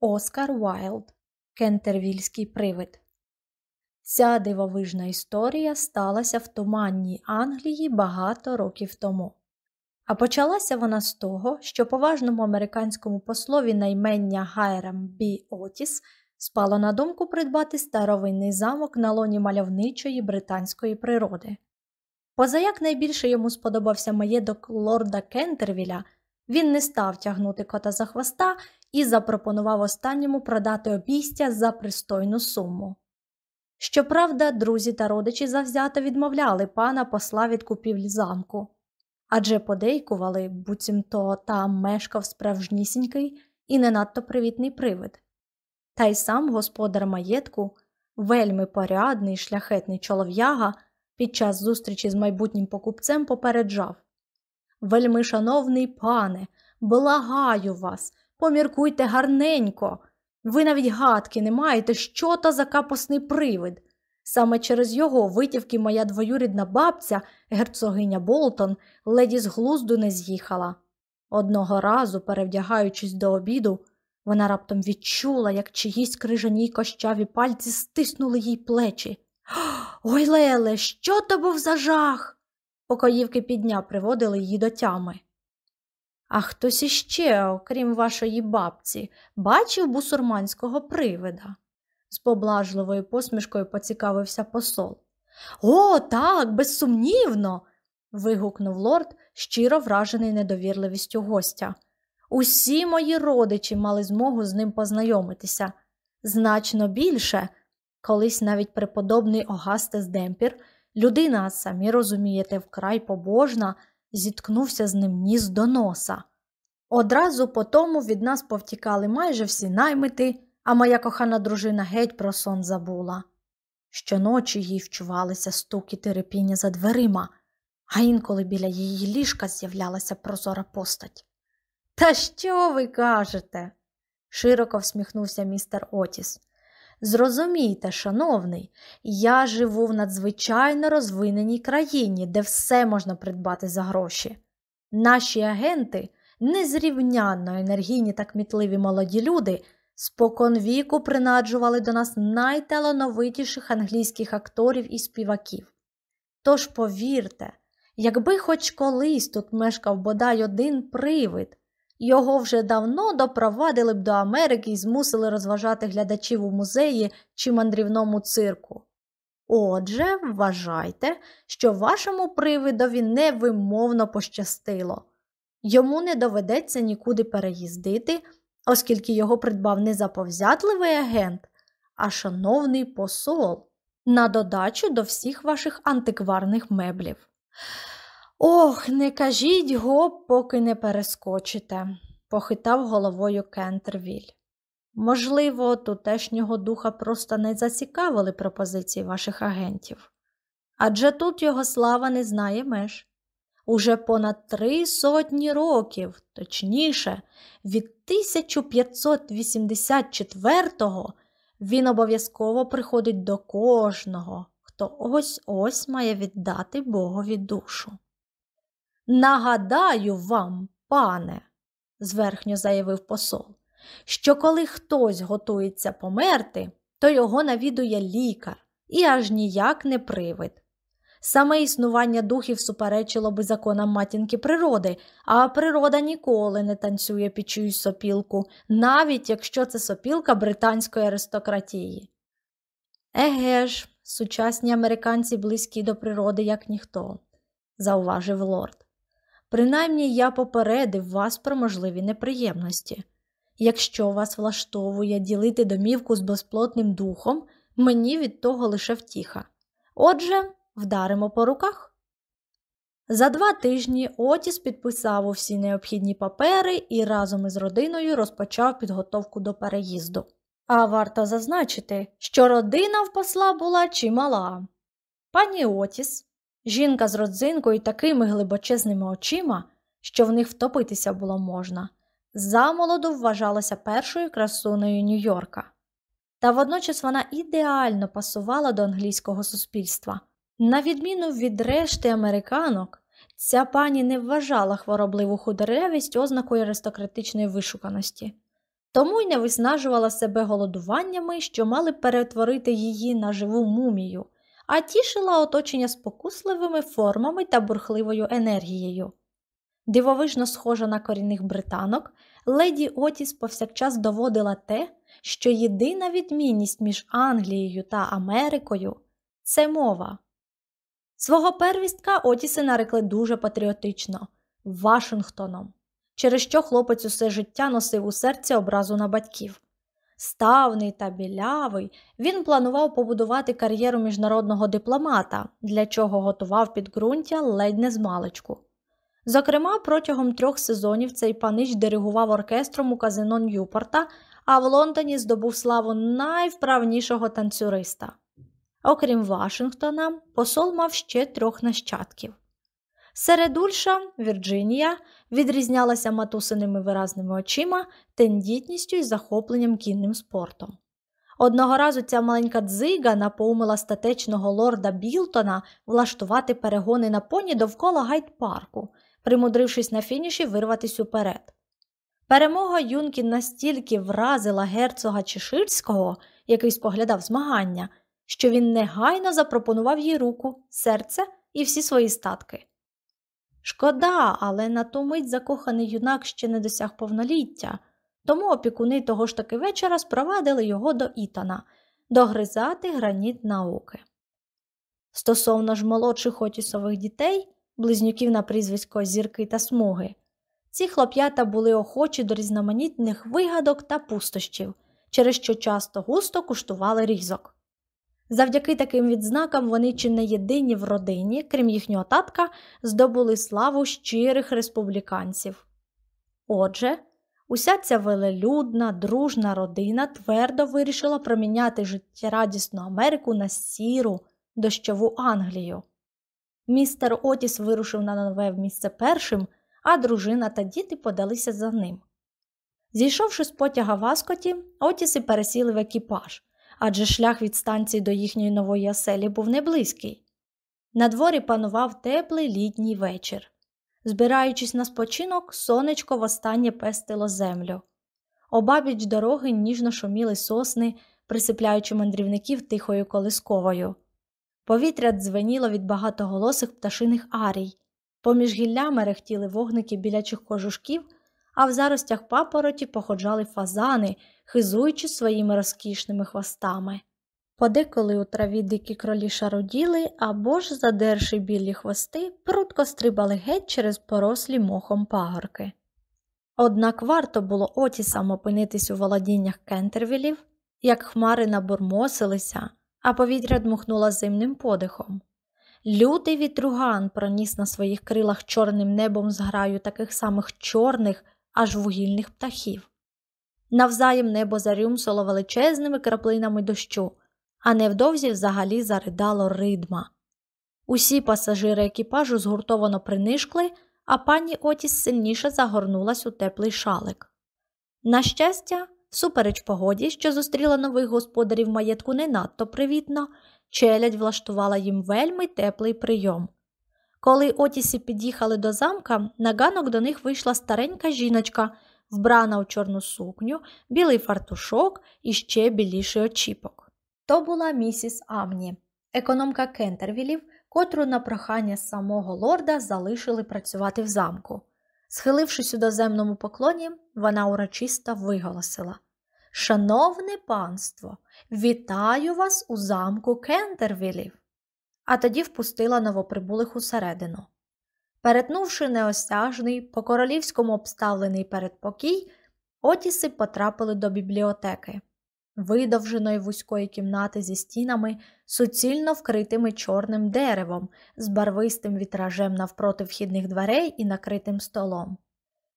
Оскар Уайлд Кентервільський привид. Ця дивовижна історія сталася в туманній Англії багато років тому. А почалася вона з того, що поважному американському послові наймення Гайрам Бі Отіс спало на думку придбати старовинний замок на лоні мальовничої британської природи. Позаяк найбільше йому сподобався маєдок лорда Кентервіля, він не став тягнути кота за хвоста і запропонував останньому продати обійстя за пристойну суму. Щоправда, друзі та родичі завзято відмовляли пана посла від купівлі замку, адже подейкували, буцімто там мешкав справжнісінький і не надто привітний привид. Та й сам господар маєтку, вельми порядний шляхетний чолов'яга, під час зустрічі з майбутнім покупцем попереджав Вельми шановний пане, благаю вас, поміркуйте гарненько. Ви навіть гадки не маєте, що то за капосний привид. Саме через його витівки моя двоюрідна бабця, герцогиня Болтон, леді з глузду не з'їхала. Одного разу, перевдягаючись до обіду, вона раптом відчула, як чиїсь крижані кощаві пальці стиснули їй плечі. Ой, Леле, що то був за жах? Покоївки підня приводили її до тями. А хтось іще, окрім вашої бабці, бачив бусурманського привида? з поблажливою посмішкою поцікавився посол. О, так, безсумнівно. вигукнув лорд, щиро вражений недовірливістю гостя. Усі мої родичі мали змогу з ним познайомитися. Значно більше, колись навіть преподобний Огастес Демпір, людина, самі розумієте, вкрай побожна зіткнувся з ним ніс до носа. Одразу по тому від нас повтікали майже всі наймити, а моя кохана дружина геть про сон забула. Щоночі їй вчувалися стуки терепіння за дверима, а інколи біля її ліжка з'являлася прозора постать. Та що ви кажете? широко всміхнувся містер Отіс. Зрозумійте, шановний, я живу в надзвичайно розвиненій країні, де все можна придбати за гроші. Наші агенти, незрівнянно енергійні та кмітливі молоді люди, споконвіку принаджували до нас найталановитіших англійських акторів і співаків. Тож повірте, якби хоч колись тут мешкав бодай один привид, його вже давно допровадили б до Америки і змусили розважати глядачів у музеї чи мандрівному цирку. Отже, вважайте, що вашому привидові невимовно пощастило. Йому не доведеться нікуди переїздити, оскільки його придбав не заповзятливий агент, а шановний посол, на додачу до всіх ваших антикварних меблів. Ох, не кажіть гоп, поки не перескочите, похитав головою Кентервіль. Можливо, тутешнього духа просто не зацікавили пропозиції ваших агентів. Адже тут його слава не знає меж. Уже понад три сотні років, точніше, від 1584-го він обов'язково приходить до кожного, хто ось ось має віддати Богові душу. Нагадаю вам, пане, зверхньо заявив посол, що коли хтось готується померти, то його навідує лікар і аж ніяк не привид. Саме існування духів суперечило би законам матінки природи, а природа ніколи не танцює під чиюсь сопілку, навіть якщо це сопілка британської аристократії. Еге ж, сучасні американці близькі до природи, як ніхто, зауважив лорд. Принаймні я попередив вас про можливі неприємності. Якщо вас влаштовує ділити домівку з безплотним духом, мені від того лише втіха. Отже, вдаримо по руках. За два тижні Отіс підписав усі необхідні папери і разом із родиною розпочав підготовку до переїзду. А варто зазначити, що родина в посла була чимала. Пані Отіс, Жінка з родзинкою такими глибочезними очима, що в них втопитися було можна, замолоду вважалася першою красунею Нью-Йорка. Та водночас вона ідеально пасувала до англійського суспільства. На відміну від решти американок, ця пані не вважала хворобливу худоревість ознакою аристократичної вишуканості. тому й не виснажувала себе голодуваннями, що мали перетворити її на живу мумію, а тішила оточення спокусливими формами та бурхливою енергією. Дивовижно схожа на корінних британок, леді Отіс повсякчас доводила те, що єдина відмінність між Англією та Америкою це мова. Свого первістка Отіси нарекли дуже патріотично Вашингтоном, через що хлопець усе життя носив у серці образу на батьків. Ставний та білявий, він планував побудувати кар'єру міжнародного дипломата, для чого готував підґрунтя ледь не з маличку. Зокрема, протягом трьох сезонів цей панич диригував оркестром у казино Ньюпорта, а в Лондоні здобув славу найвправнішого танцюриста. Окрім Вашингтона, посол мав ще трьох нащадків. Середульша, Вірджинія, відрізнялася матусиними виразними очима, тендітністю і захопленням кінним спортом. Одного разу ця маленька дзига напоумила статечного лорда Білтона влаштувати перегони на поні довкола гайд-парку, примудрившись на фініші вирватися уперед. Перемога Юнкін настільки вразила герцога Чеширського, який споглядав змагання, що він негайно запропонував їй руку, серце і всі свої статки. Шкода, але на ту мить закоханий юнак ще не досяг повноліття, тому опікуни того ж таки вечора спровадили його до Ітана догризати граніт науки. Стосовно ж молодших отісових дітей, близнюків на прізвисько зірки та смуги, ці хлоп'ята були охочі до різноманітних вигадок та пустощів, через що часто густо куштували різок. Завдяки таким відзнакам вони чи не єдині в родині, крім їхнього татка, здобули славу щирих республіканців. Отже, уся ця велелюдна, дружна родина твердо вирішила проміняти життєрадісну Америку на сіру, дощову Англію. Містер Отіс вирушив на нове місце першим, а дружина та діти подалися за ним. Зійшовши з потяга в Аскоті, Отіси пересіли в екіпаж адже шлях від станції до їхньої нової оселі був неблизький. На дворі панував теплий літній вечір. Збираючись на спочинок, сонечко востаннє пестило землю. Обабіч дороги ніжно шуміли сосни, присипляючи мандрівників тихою колисковою. Повітря дзвеніло від багатоголосих пташиних арій, поміж гіллями рехтіли вогники білячих кожушків, а в заростях папороті походжали фазани, хизуючи своїми розкішними хвостами. Подеколи у траві дикі кролі шароділи або ж, задерши білі хвости, прудко стрибали геть через порослі мохом пагорки. Однак варто було Отісам опинитись у володіннях кентервілів, як хмари набурмосилися, а повітря дмухнуло зимним подихом. Лютий вітруган проніс на своїх крилах чорним небом зграю таких самих чорних, аж вугільних птахів. Навзаєм небо зарюмсило величезними краплинами дощу, а невдовзі взагалі заридало ридма. Усі пасажири екіпажу згуртовано принишкли, а пані Отіс сильніше загорнулась у теплий шалик. На щастя, всупереч погоді, що зустріла нових господарів маєтку не надто привітно, челядь влаштувала їм вельми теплий прийом. Коли Отісі під'їхали до замка, на ганок до них вийшла старенька жіночка вбрана у чорну сукню, білий фартушок і ще біліший очіпок. То була місіс Амні, економка Кентервілів, котру на прохання самого лорда залишили працювати в замку. Схилившись у доземному поклоні, вона урочисто виголосила Шановне панство, вітаю вас у замку Кентервілів. А тоді впустила новоприбулих усередину. Перетнувши неосяжний, по королівському обставлений передпокій, Отіси потрапили до бібліотеки, видовженої вузької кімнати зі стінами, суцільно вкритими чорним деревом, з барвистим вітражем навпроти вхідних дверей і накритим столом.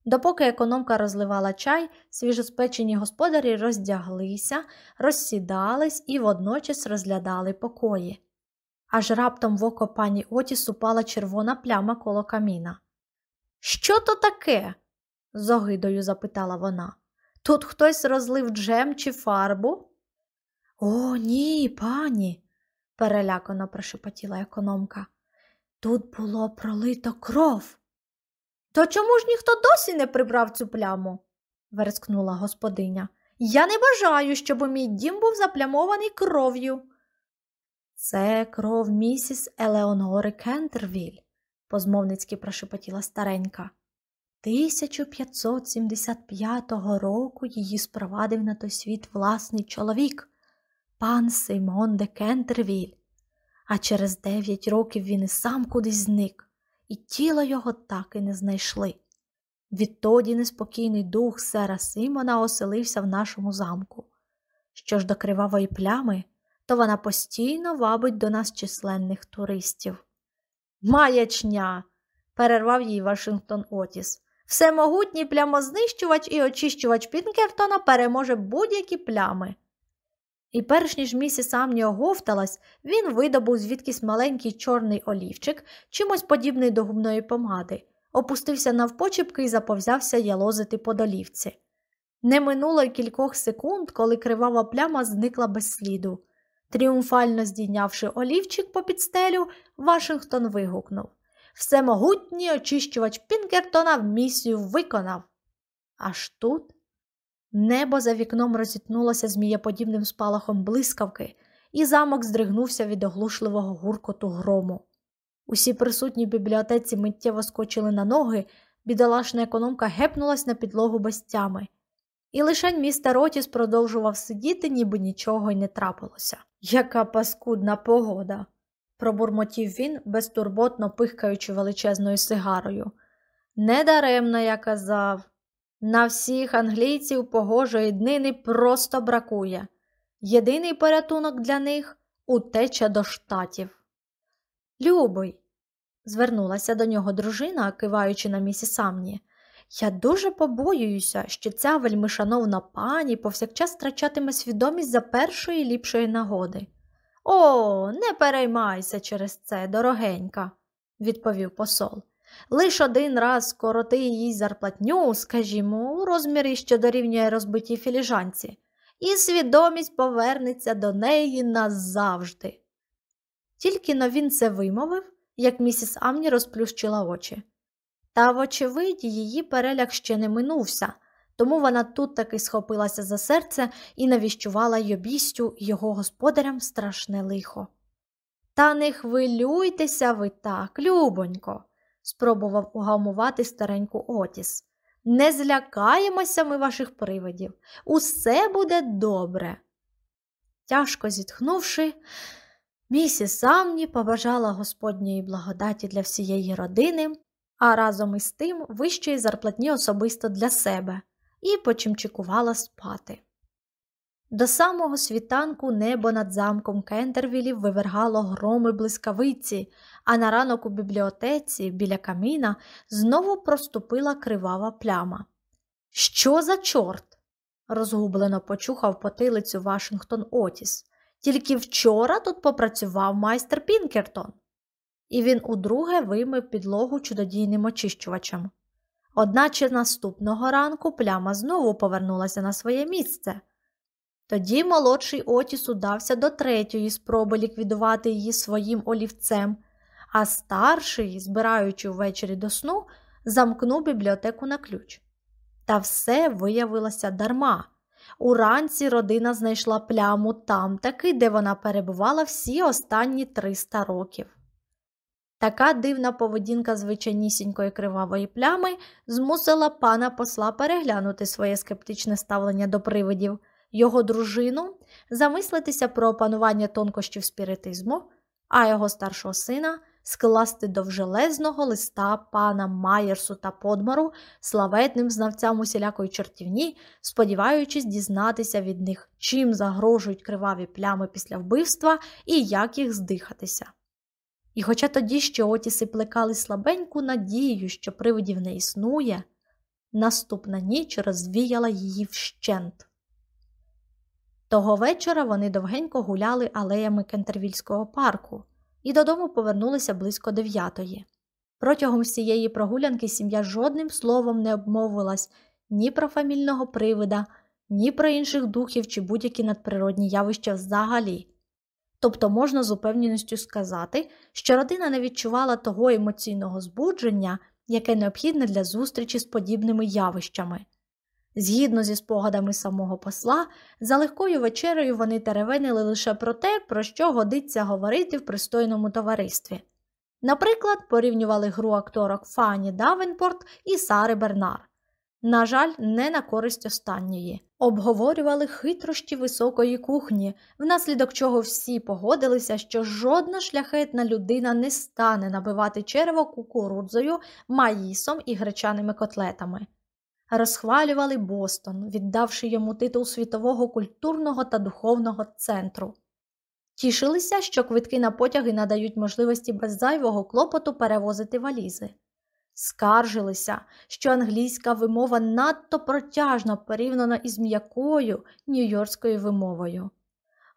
Допоки економка розливала чай, свіжоспечені господарі роздяглися, розсідались і водночас розглядали покої аж раптом в око пані Отіс упала червона пляма коло каміна. Що то таке? з огидою запитала вона. Тут хтось розлив джем чи фарбу? О, ні, пані, перелякано прошепотіла економка. Тут було пролито кров. То чому ж ніхто досі не прибрав цю пляму? верескнула господиня. Я не бажаю, щоб мій дім був заплямований кров'ю. Це кров місіс Елеонори Кентервіль, позмовницьки прошепотіла старенька. 1575 року її спровадив на той світ власний чоловік, пан Симон де Кентервіль, а через дев'ять років він і сам кудись зник, і тіло його так і не знайшли. Відтоді неспокійний дух сера Симона оселився в нашому замку. Що ж до кривавої плями, то вона постійно вабить до нас численних туристів. Маячня! перервав їй Вашингтон Отіс. Всемогутній плямознищувач і очищувач Пінкертона переможе будь-які плями. І перш ніж місіс Амні оговталась, він видобув звідкись маленький чорний олівчик, чимось подібний до губної помади, опустився навпочіпки і заповзявся ялозити по долівці. Не минуло й кількох секунд, коли кривава пляма зникла без сліду. Тріумфально здійнявши олівчик по підстелю, Вашингтон вигукнув Всемогутній очищувач Пінкертона в місію виконав. Аж тут небо за вікном розітнулося змієподібним спалахом блискавки, і замок здригнувся від оглушливого гуркоту грому. Усі присутні в бібліотеці миттєво скочили на ноги, бідолашна економка гепнулась на підлогу без тями. І лишень містер Отіс продовжував сидіти, ніби нічого й не трапилося. Яка паскудна погода, пробурмотів він, безтурботно пихкаючи величезною сигарою. Недаремно я казав, на всіх англійців погожої днини просто бракує. Єдиний порятунок для них утеча до штатів. Любий, звернулася до нього дружина, киваючи на місіс Амні. Я дуже побоююся, що ця вельмишановна пані повсякчас втрачатиме свідомість за першої ліпшої нагоди. О, не переймайся через це, дорогенька, відповів посол. Лиш один раз скороти їй зарплатню, скажімо, у розмірі, що дорівнює розбитій філіжанці, і свідомість повернеться до неї назавжди. Тільки но він це вимовив, як місіс Амні розплющила очі. Та, вочевидь, її переляк ще не минувся, тому вона тут таки схопилася за серце і навіщувала й обістю його господарям страшне лихо. Та не хвилюйтеся ви так, любонько, спробував угамувати стареньку Отіс. Не злякаємося ми ваших привидів. Усе буде добре. Тяжко зітхнувши, місіс Амні побажала Господньої благодаті для всієї родини, а разом із тим вищої зарплатні особисто для себе і почимчикувала спати. До самого світанку небо над замком Кентервілів вивергало громи блискавиці, а на ранок у бібліотеці біля каміна знову проступила кривава пляма. Що за чорт? розгублено почухав потилицю Вашингтон Отіс. Тільки вчора тут попрацював майстер Пінкертон. І він удруге вимив підлогу чудодійним очищувачем. Одначе наступного ранку пляма знову повернулася на своє місце. Тоді молодший Отіс удався до третьої спроби ліквідувати її своїм олівцем, а старший, збираючи ввечері до сну, замкнув бібліотеку на ключ. Та все виявилося дарма. Уранці родина знайшла пляму там таки, де вона перебувала всі останні 300 років. Така дивна поведінка звичайнісінької кривавої плями змусила пана посла переглянути своє скептичне ставлення до привидів, його дружину, замислитися про опанування тонкощів спіритизму, а його старшого сина скласти довжелезного листа пана Майерсу та Подмару, славетним знавцям усілякої чортівні, сподіваючись дізнатися від них, чим загрожують криваві плями після вбивства і як їх здихатися. І хоча тоді ще Отіси плекали слабеньку надію, що привидів не існує, наступна ніч розвіяла її вщент. Того вечора вони довгенько гуляли алеями Кентервільського парку і додому повернулися близько дев'ятої. Протягом всієї прогулянки сім'я жодним словом не обмовилась ні про фамільного привида, ні про інших духів чи будь-які надприродні явища взагалі. Тобто можна з упевненістю сказати, що родина не відчувала того емоційного збудження, яке необхідне для зустрічі з подібними явищами. Згідно зі спогадами самого посла, за легкою вечерею вони теревенили лише про те, про що годиться говорити в пристойному товаристві. Наприклад, порівнювали гру акторок Фані Давенпорт і Сари Бернар. На жаль, не на користь останньої. Обговорювали хитрощі високої кухні, внаслідок чого всі погодилися, що жодна шляхетна людина не стане набивати черево кукурудзою, маїсом і гречаними котлетами. Розхвалювали Бостон, віддавши йому титул світового культурного та духовного центру. Тішилися, що квитки на потяги надають можливості без зайвого клопоту перевозити валізи. Скаржилися, що англійська вимова надто протяжна порівняно із м'якою нью-йоркською вимовою.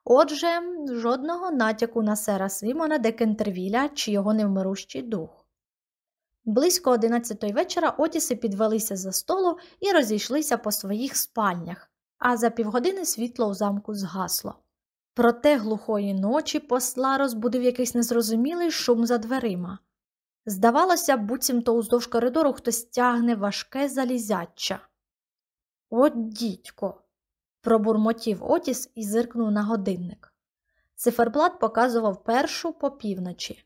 Отже, жодного натяку на сера Симона де Кентервіля чи його невмирущий дух. Близько одинадцятої вечора Отіси підвелися за столу і розійшлися по своїх спальнях, а за півгодини світло у замку згасло. Проте глухої ночі посла розбудив якийсь незрозумілий шум за дверима. Здавалося, буцімто уздовж коридору хтось тягне важке залізяча. От дідько, пробурмотів Отіс і зиркнув на годинник. Циферблат показував першу по півночі.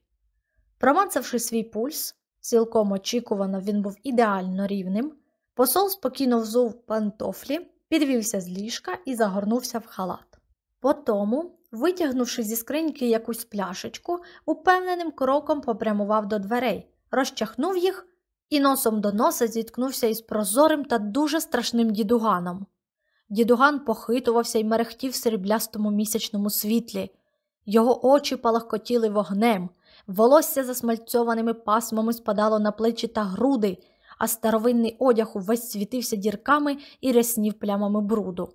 Промацавши свій пульс, цілком очікувано він був ідеально рівним, посол спокійно взув пантофлі, підвівся з ліжка і загорнувся в халат. Потому Витягнувши зі скриньки якусь пляшечку, упевненим кроком попрямував до дверей, розчахнув їх і носом до носа зіткнувся із прозорим та дуже страшним дідуганом. Дідуган похитувався і мерехтів в сріблястому місячному світлі. Його очі палахкотіли вогнем, волосся засмальцьованими пасмами спадало на плечі та груди, а старовинний одяг увесь світився дірками і ряснів плямами бруду.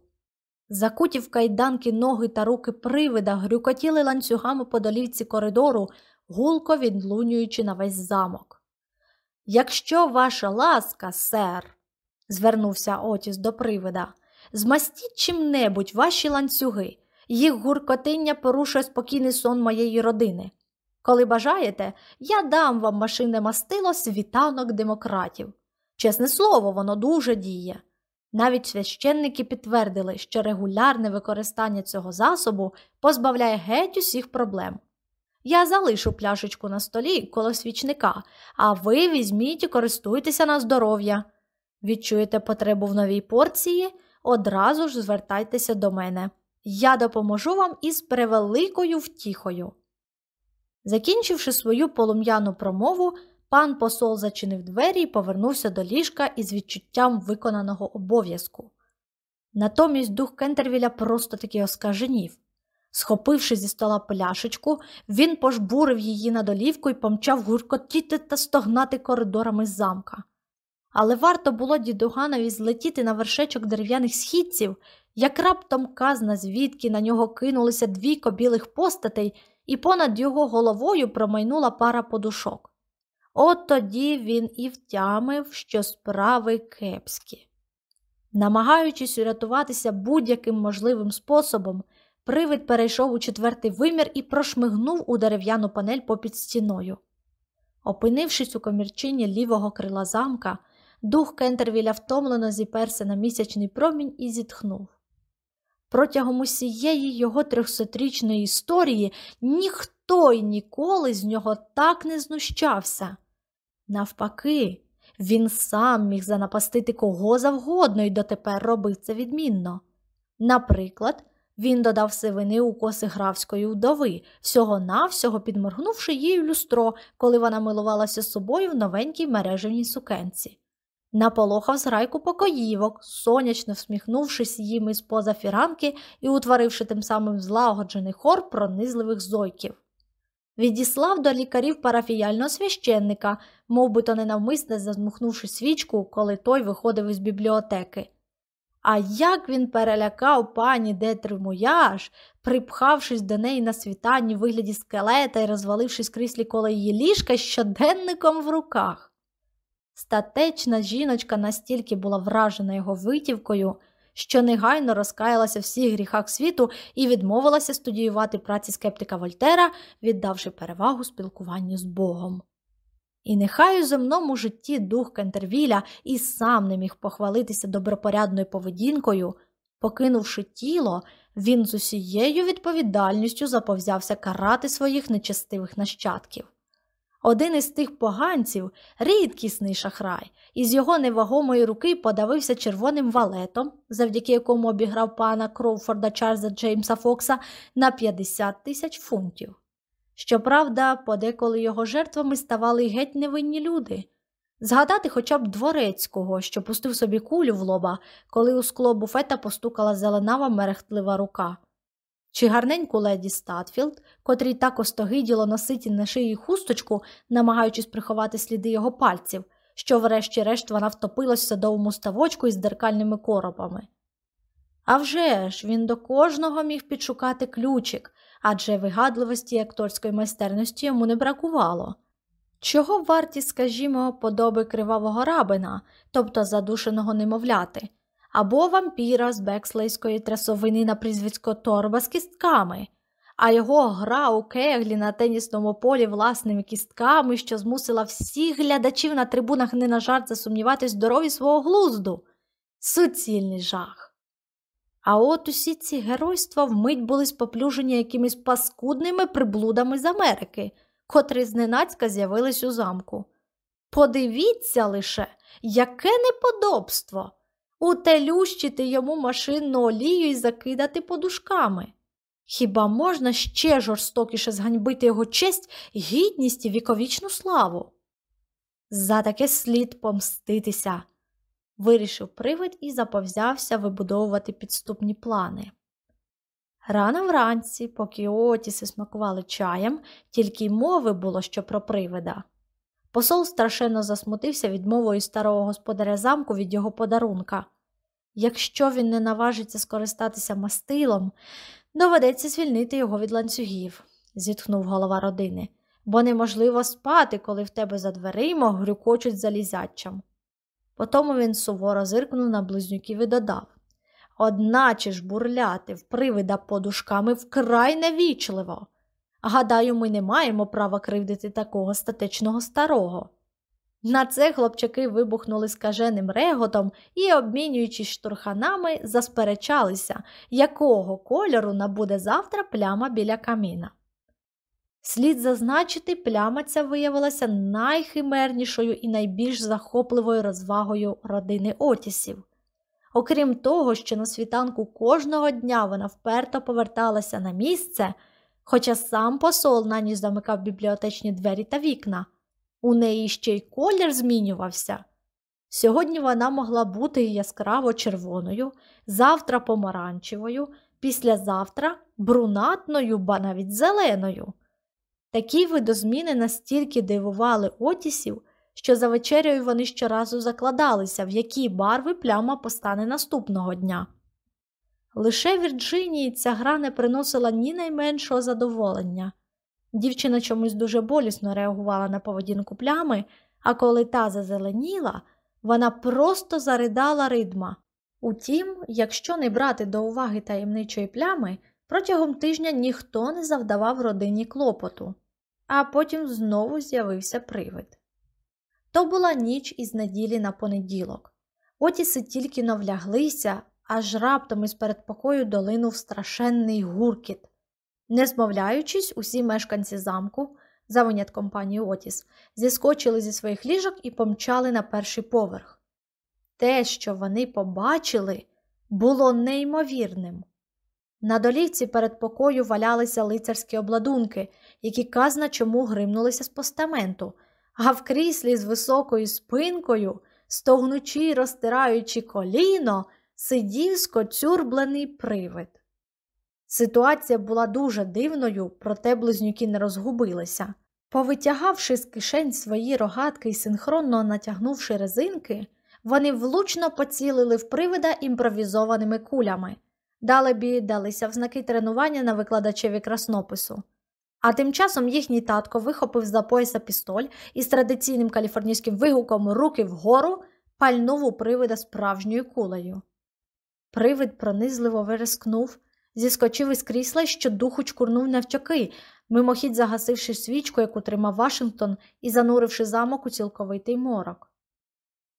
Закуті в кайданки ноги та руки привида грюкотіли ланцюгами по долівці коридору, гулко відлунюючи на весь замок. Якщо ваша ласка, сер, звернувся Отіс до привида, змастіть чим-небудь ваші ланцюги, їх гуркотиння порушує спокійний сон моєї родини. Коли бажаєте, я дам вам машинне мастило світанок демократів. Чесне слово, воно дуже діє. Навіть священники підтвердили, що регулярне використання цього засобу позбавляє геть усіх проблем. Я залишу пляшечку на столі коло свічника, а ви візьміть і користуйтеся на здоров'я. Відчуєте потребу в новій порції, одразу ж звертайтеся до мене. Я допоможу вам із превеликою втіхою. Закінчивши свою полум'яну промову, Пан посол зачинив двері і повернувся до ліжка із відчуттям виконаного обов'язку. Натомість дух Кентервіля просто таки оскаженів. Схопивши зі стола пляшечку, він пожбурив її на долівку і помчав гуркотіти та стогнати коридорами замка. Але варто було дідуганові злетіти на вершечок дерев'яних східців, як раптом казна, звідки на нього кинулися дві кобілих постатей, і понад його головою промайнула пара подушок. От тоді він і втямив, що справи кепські. Намагаючись урятуватися будь-яким можливим способом, привид перейшов у четвертий вимір і прошмигнув у дерев'яну панель попід стіною. Опинившись у комірчині лівого крила замка, дух Кентервіля втомлено зіперся на місячний промінь і зітхнув. Протягом усієї його трьохсотрічної історії ніхто й ніколи з нього так не знущався. Навпаки, він сам міг занапастити кого завгодно і дотепер робив це відмінно. Наприклад, він додав сивини у коси графської вдови, всього-навсього підморгнувши їй люстро, коли вона милувалася собою в новенькій мережевній сукенці. Наполохав зграйку покоївок, сонячно всміхнувшись їм із поза фіранки і утворивши тим самим злагоджений хор пронизливих зойків. Відіслав до лікарів парафіяльного священника, мов би то ненавмисне зазмухнувши свічку, коли той виходив із бібліотеки. А як він перелякав пані Детримуяж, припхавшись до неї на світанні в вигляді скелета і розвалившись кріслі коло її ліжка щоденником в руках. Статечна жіночка настільки була вражена його витівкою, що негайно розкаялася в всіх гріхах світу і відмовилася студіювати праці скептика Вольтера, віддавши перевагу спілкуванню з Богом. І нехай у земному житті дух Кентервіля і сам не міг похвалитися добропорядною поведінкою, покинувши тіло, він з усією відповідальністю заповзявся карати своїх нечестивих нащадків. Один із тих поганців, рідкісний шахрай, із його невагомої руки подавився червоним валетом, завдяки якому обіграв пана Кроуфорда Чарльза Джеймса Фокса на 50 тисяч фунтів. Щоправда, подеколи його жертвами ставали геть невинні люди. Згадати хоча б дворецького, що пустив собі кулю в лоба, коли у скло буфета постукала зеленава мерехтлива рука. Чи гарненьку леді Статфілд, котрій так остогиділо носити на шиї хусточку, намагаючись приховати сліди його пальців, що врешті-решт вона втопилась в садовому ставочку із дзеркальними коропами. А вже ж, він до кожного міг підшукати ключик, адже вигадливості і акторської майстерності йому не бракувало. Чого варті, скажімо, подоби кривавого рабина, тобто задушеного немовляти, або вампіра з бекслейської трясовини на прізвисько торба з кістками, а його гра у кеглі на тенісному полі власними кістками, що змусила всіх глядачів на трибунах не на жарт засумнівати здорові свого глузду. Суцільний жах. А от усі ці геройства вмить були споплюжені якимись паскудними приблудами з Америки, котрі зненацька з'явились у замку. Подивіться лише, яке неподобство утелющити йому машинну олію і закидати подушками. Хіба можна ще жорстокіше зганьбити його честь, гідність і віковічну славу? За таке слід помститися, вирішив привид і заповзявся вибудовувати підступні плани. Рано вранці, поки Отіси смакували чаєм, тільки й мови було що про привида. Посол страшенно засмутився відмовою старого господаря замку від його подарунка. Якщо він не наважиться скористатися мастилом, доведеться звільнити його від ланцюгів, зітхнув голова родини, бо неможливо спати, коли в тебе за дверима грюкочуть залізячам. Потому він суворо зиркнув на близнюків і додав Одначе ж бурляти в привида подушками вкрай невічливо. Гадаю, ми не маємо права кривдити такого статечного старого. На це хлопчаки вибухнули скаженим реготом і, обмінюючись штурханами, засперечалися, якого кольору набуде завтра пляма біля каміна. Слід зазначити, пляма ця виявилася найхимернішою і найбільш захопливою розвагою родини Отісів. Окрім того, що на світанку кожного дня вона вперто поверталася на місце, хоча сам посол на ніч замикав бібліотечні двері та вікна. У неї ще й колір змінювався. Сьогодні вона могла бути яскраво червоною, завтра помаранчевою, післязавтра брунатною, ба навіть зеленою. Такі видозміни настільки дивували Отісів, що за вечерею вони щоразу закладалися, в які барви пляма постане наступного дня. Лише Вірджинії ця гра не приносила ні найменшого задоволення. Дівчина чомусь дуже болісно реагувала на поведінку плями, а коли та зазеленіла, вона просто заридала ридма. Утім, якщо не брати до уваги таємничої плями, протягом тижня ніхто не завдавав родині клопоту, а потім знову з'явився привид. То була ніч із неділі на понеділок. Отіси тільки навляглися, аж раптом із передпокою долинув страшенний гуркіт. Не змовляючись, усі мешканці замку, за винятком пані Отіс, зіскочили зі своїх ліжок і помчали на перший поверх. Те, що вони побачили, було неймовірним. На долівці перед покою валялися лицарські обладунки, які казна чому гримнулися з постаменту, а в кріслі з високою спинкою, стогнучи й розтираючи коліно, сидів скоцюрблений привид. Ситуація була дуже дивною, проте близнюки не розгубилися. Повитягавши з кишень свої рогатки і синхронно натягнувши резинки, вони влучно поцілили в привида імпровізованими кулями, далебі далися в знаки тренування на викладачеві краснопису. А тим часом їхній татко вихопив за пояса пістоль і з традиційним каліфорнійським вигуком руки вгору пальнув у привида справжньою кулею. Привид пронизливо вирискнув, зіскочив із крісла і щодуху чкурнув навтяки, мимохідь загасивши свічку, яку тримав Вашингтон, і зануривши замок у цілковитий морок.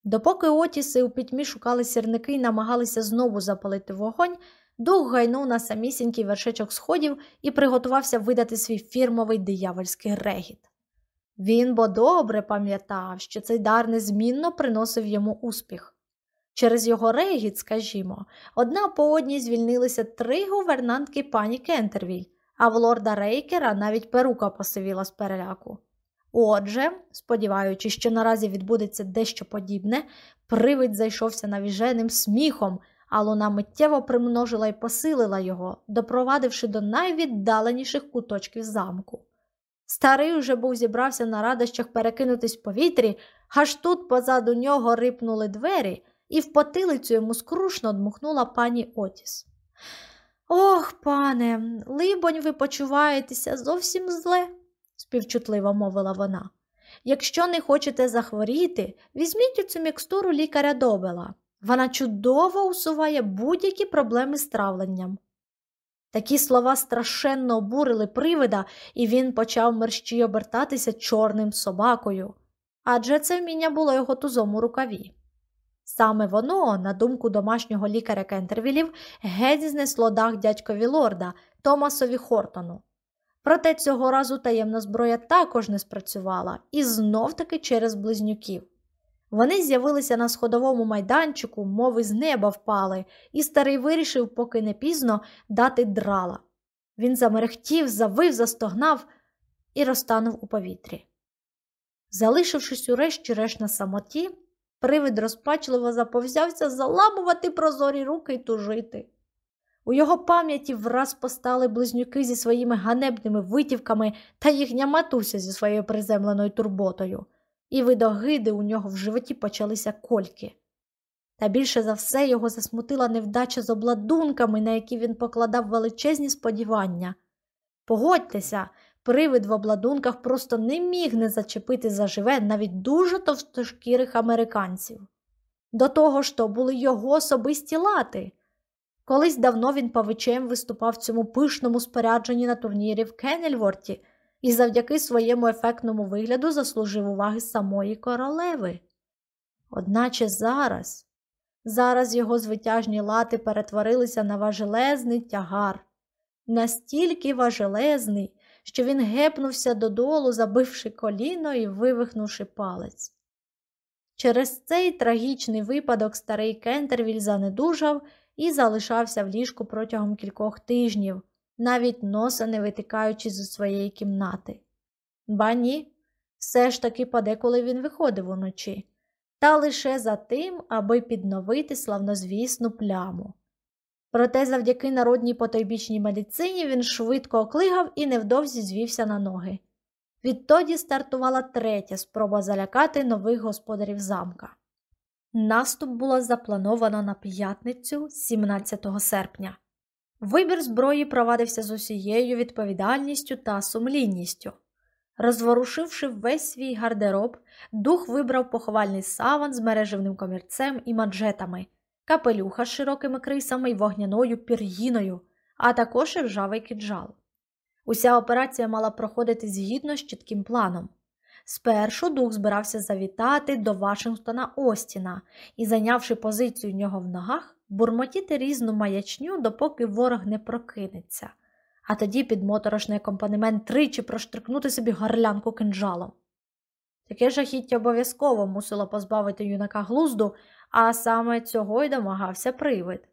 Допоки Отіси у пітьмі шукали сірники і намагалися знову запалити вогонь, дух гайнув на самісінький вершечок сходів і приготувався видати свій фірмовий диявольський регіт. Він бо добре пам'ятав, що цей дар незмінно приносив йому успіх. Через його регіт, скажімо, одна по одній звільнилися три гувернантки пані Кентервіль, а в лорда Рейкера навіть перука посивіла з переляку. Отже, сподіваючись, що наразі відбудеться дещо подібне, привид зайшовся навіженим сміхом, а луна миттєво примножила і посилила його, допровадивши до найвіддаленіших куточків замку. Старий уже був зібрався на радощах перекинутись в повітрі, аж тут позаду нього рипнули двері, і в потилицю йому скрушно дмухнула пані Отіс. Ох, пане, либонь, ви почуваєтеся зовсім зле, співчутливо мовила вона. Якщо не хочете захворіти, візьміть цю мікстуру лікаря добела. Вона чудово усуває будь-які проблеми з травленням. Такі слова страшенно обурили привида, і він почав мерщій обертатися чорним собакою. Адже це вміння було його тузом у рукаві. Саме воно, на думку домашнього лікаря Кентервілів, геть знесло дах дядькові лорда Томасові Хортону. Проте цього разу таємна зброя також не спрацювала і знов таки через близнюків. Вони з'явилися на сходовому майданчику, мови з неба впали, і старий вирішив, поки не пізно, дати драла. Він замерехтів, завив, застогнав і розтанув у повітрі. Залишившись урешті решт на самоті, привид розпачливо заповзявся заламувати прозорі руки й тужити. У його пам'яті враз постали близнюки зі своїми ганебними витівками та їхня матуся зі своєю приземленою турботою і видогиди у нього в животі почалися кольки. Та більше за все його засмутила невдача з обладунками, на які він покладав величезні сподівання. Погодьтеся, привид в обладунках просто не міг не зачепити заживе навіть дуже товстошкірих американців. До того ж то були його особисті лати. Колись давно він павичем виступав в цьому пишному спорядженні на турнірі в Кеннельворті – і завдяки своєму ефектному вигляду заслужив уваги самої королеви. Одначе зараз, зараз його звитяжні лати перетворилися на важелезний тягар, настільки важелезний, що він гепнувся додолу, забивши коліно і вивихнувши палець. Через цей трагічний випадок старий Кентервіль занедужав і залишався в ліжку протягом кількох тижнів навіть носа не витикаючи зі своєї кімнати. Ба ні, все ж таки подеколи він виходив уночі, та лише за тим, аби підновити славнозвісну пляму. Проте завдяки народній потойбічній медицині він швидко оклигав і невдовзі звівся на ноги. Відтоді стартувала третя спроба залякати нових господарів замка. Наступ було заплановано на п'ятницю 17 серпня. Вибір зброї провадився з усією відповідальністю та сумлінністю. Розворушивши весь свій гардероб, дух вибрав поховальний саван з мережевним комірцем і манжетами, капелюха з широкими крисами і вогняною пір'їною, а також і ржавий кіджал. Уся операція мала проходити згідно з чітким планом. Спершу дух збирався завітати до Вашингтона Остіна і, зайнявши позицію в нього в ногах, бурмотіти різну маячню, допоки ворог не прокинеться, а тоді під моторошний акомпанемент тричі проштрикнути собі горлянку кинджалом. Таке жахіття обов'язково мусило позбавити юнака глузду, а саме цього й домагався привид.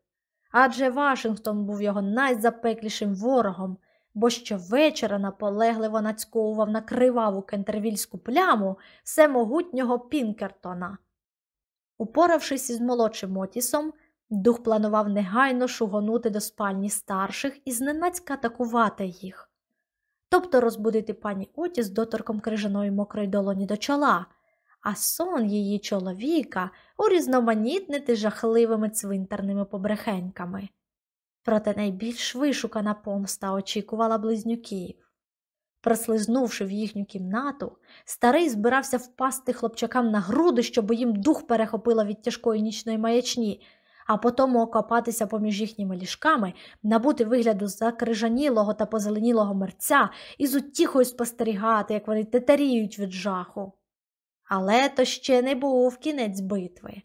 Адже Вашингтон був його найзапеклішим ворогом, бо щовечора наполегливо нацьковував на криваву кентервільську пляму всемогутнього Пінкертона. Упоравшись із молодшим Отісом, Дух планував негайно шугонути до спальні старших і зненацька атакувати їх, тобто розбудити пані Оті з доторком крижаної мокрої долоні до чола, а сон її чоловіка урізноманітнити жахливими цвинтарними побрехеньками. Проте найбільш вишукана помста очікувала близнюків. Прослизнувши в їхню кімнату, старий збирався впасти хлопчакам на груди, щоб їм дух перехопила від тяжкої нічної маячні а потім окопатися поміж їхніми ліжками, набути вигляду закрижанілого та позеленілого мерця і з утіхою спостерігати, як вони тетеріють від жаху. Але то ще не був кінець битви.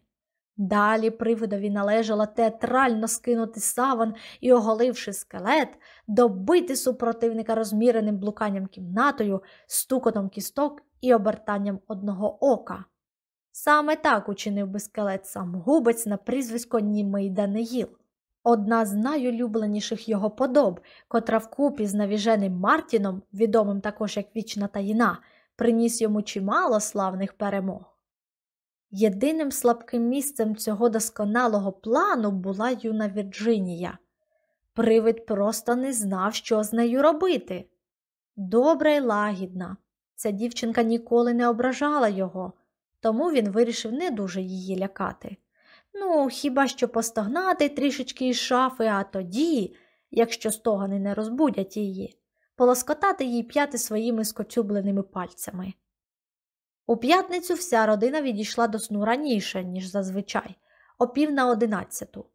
Далі привидові належало театрально скинути саван і, оголивши скелет, добити супротивника розміреним блуканням кімнатою, стукотом кісток і обертанням одного ока. Саме так учинив би скелет сам губець на прізвисько Німий Даниїл. Одна з найулюбленіших його подоб, котра вкупі з навіженим Мартіном, відомим також як вічна таїна, приніс йому чимало славних перемог. Єдиним слабким місцем цього досконалого плану була юна Вірджинія. Привид просто не знав, що з нею робити. Добра й лагідна. Ця дівчинка ніколи не ображала його, тому він вирішив не дуже її лякати. Ну, хіба що постогнати трішечки із шафи, а тоді, якщо стогани не розбудять її, полоскотати їй п'яти своїми скоцюбленими пальцями. У п'ятницю вся родина відійшла до сну раніше, ніж зазвичай, о пів на одинадцяту.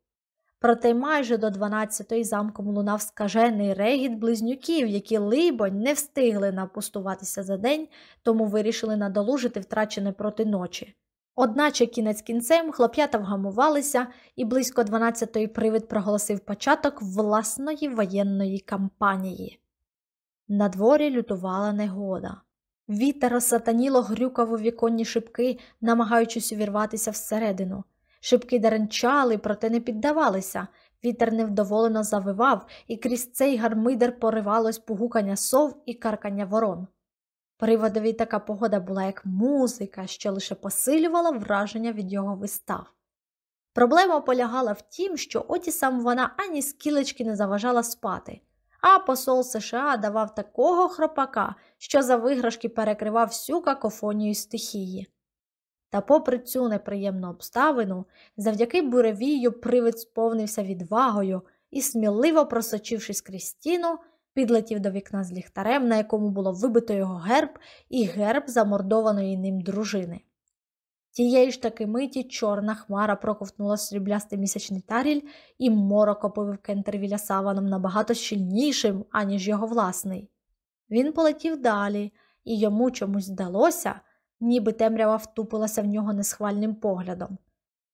Проте майже до дванадцятої замком лунав скажений регіт близнюків, які, либонь, не встигли напустуватися за день, тому вирішили надолужити втрачене проти ночі. Одначе кінець кінцем хлоп'ята вгамувалися, і близько дванадцятої привид проголосив початок власної воєнної кампанії. На дворі лютувала негода. Вітер осатаніло грюкав у віконні шибки, намагаючись увірватися всередину. Шибки деренчали, проте не піддавалися. Вітер невдоволено завивав, і крізь цей гармидер поривалось пугукання сов і каркання ворон. Приводові така погода була як музика, що лише посилювала враження від його вистав. Проблема полягала в тім, що отісам вона ані скілечки не заважала спати а посол США давав такого хропака, що за виграшки перекривав всю какофонію стихії. Та, попри цю неприємну обставину, завдяки буревію привид сповнився відвагою і, сміливо просочившись крізь стіну, підлетів до вікна з ліхтарем, на якому було вибито його герб і герб замордованої ним дружини. Тієї ж таки миті чорна хмара проковтнула сріблястий місячний таріль, і морок оповив Кентервіля саваном набагато щільнішим, аніж його власний. Він полетів далі, і йому чомусь здалося, ніби темрява втупилася в нього несхвальним поглядом.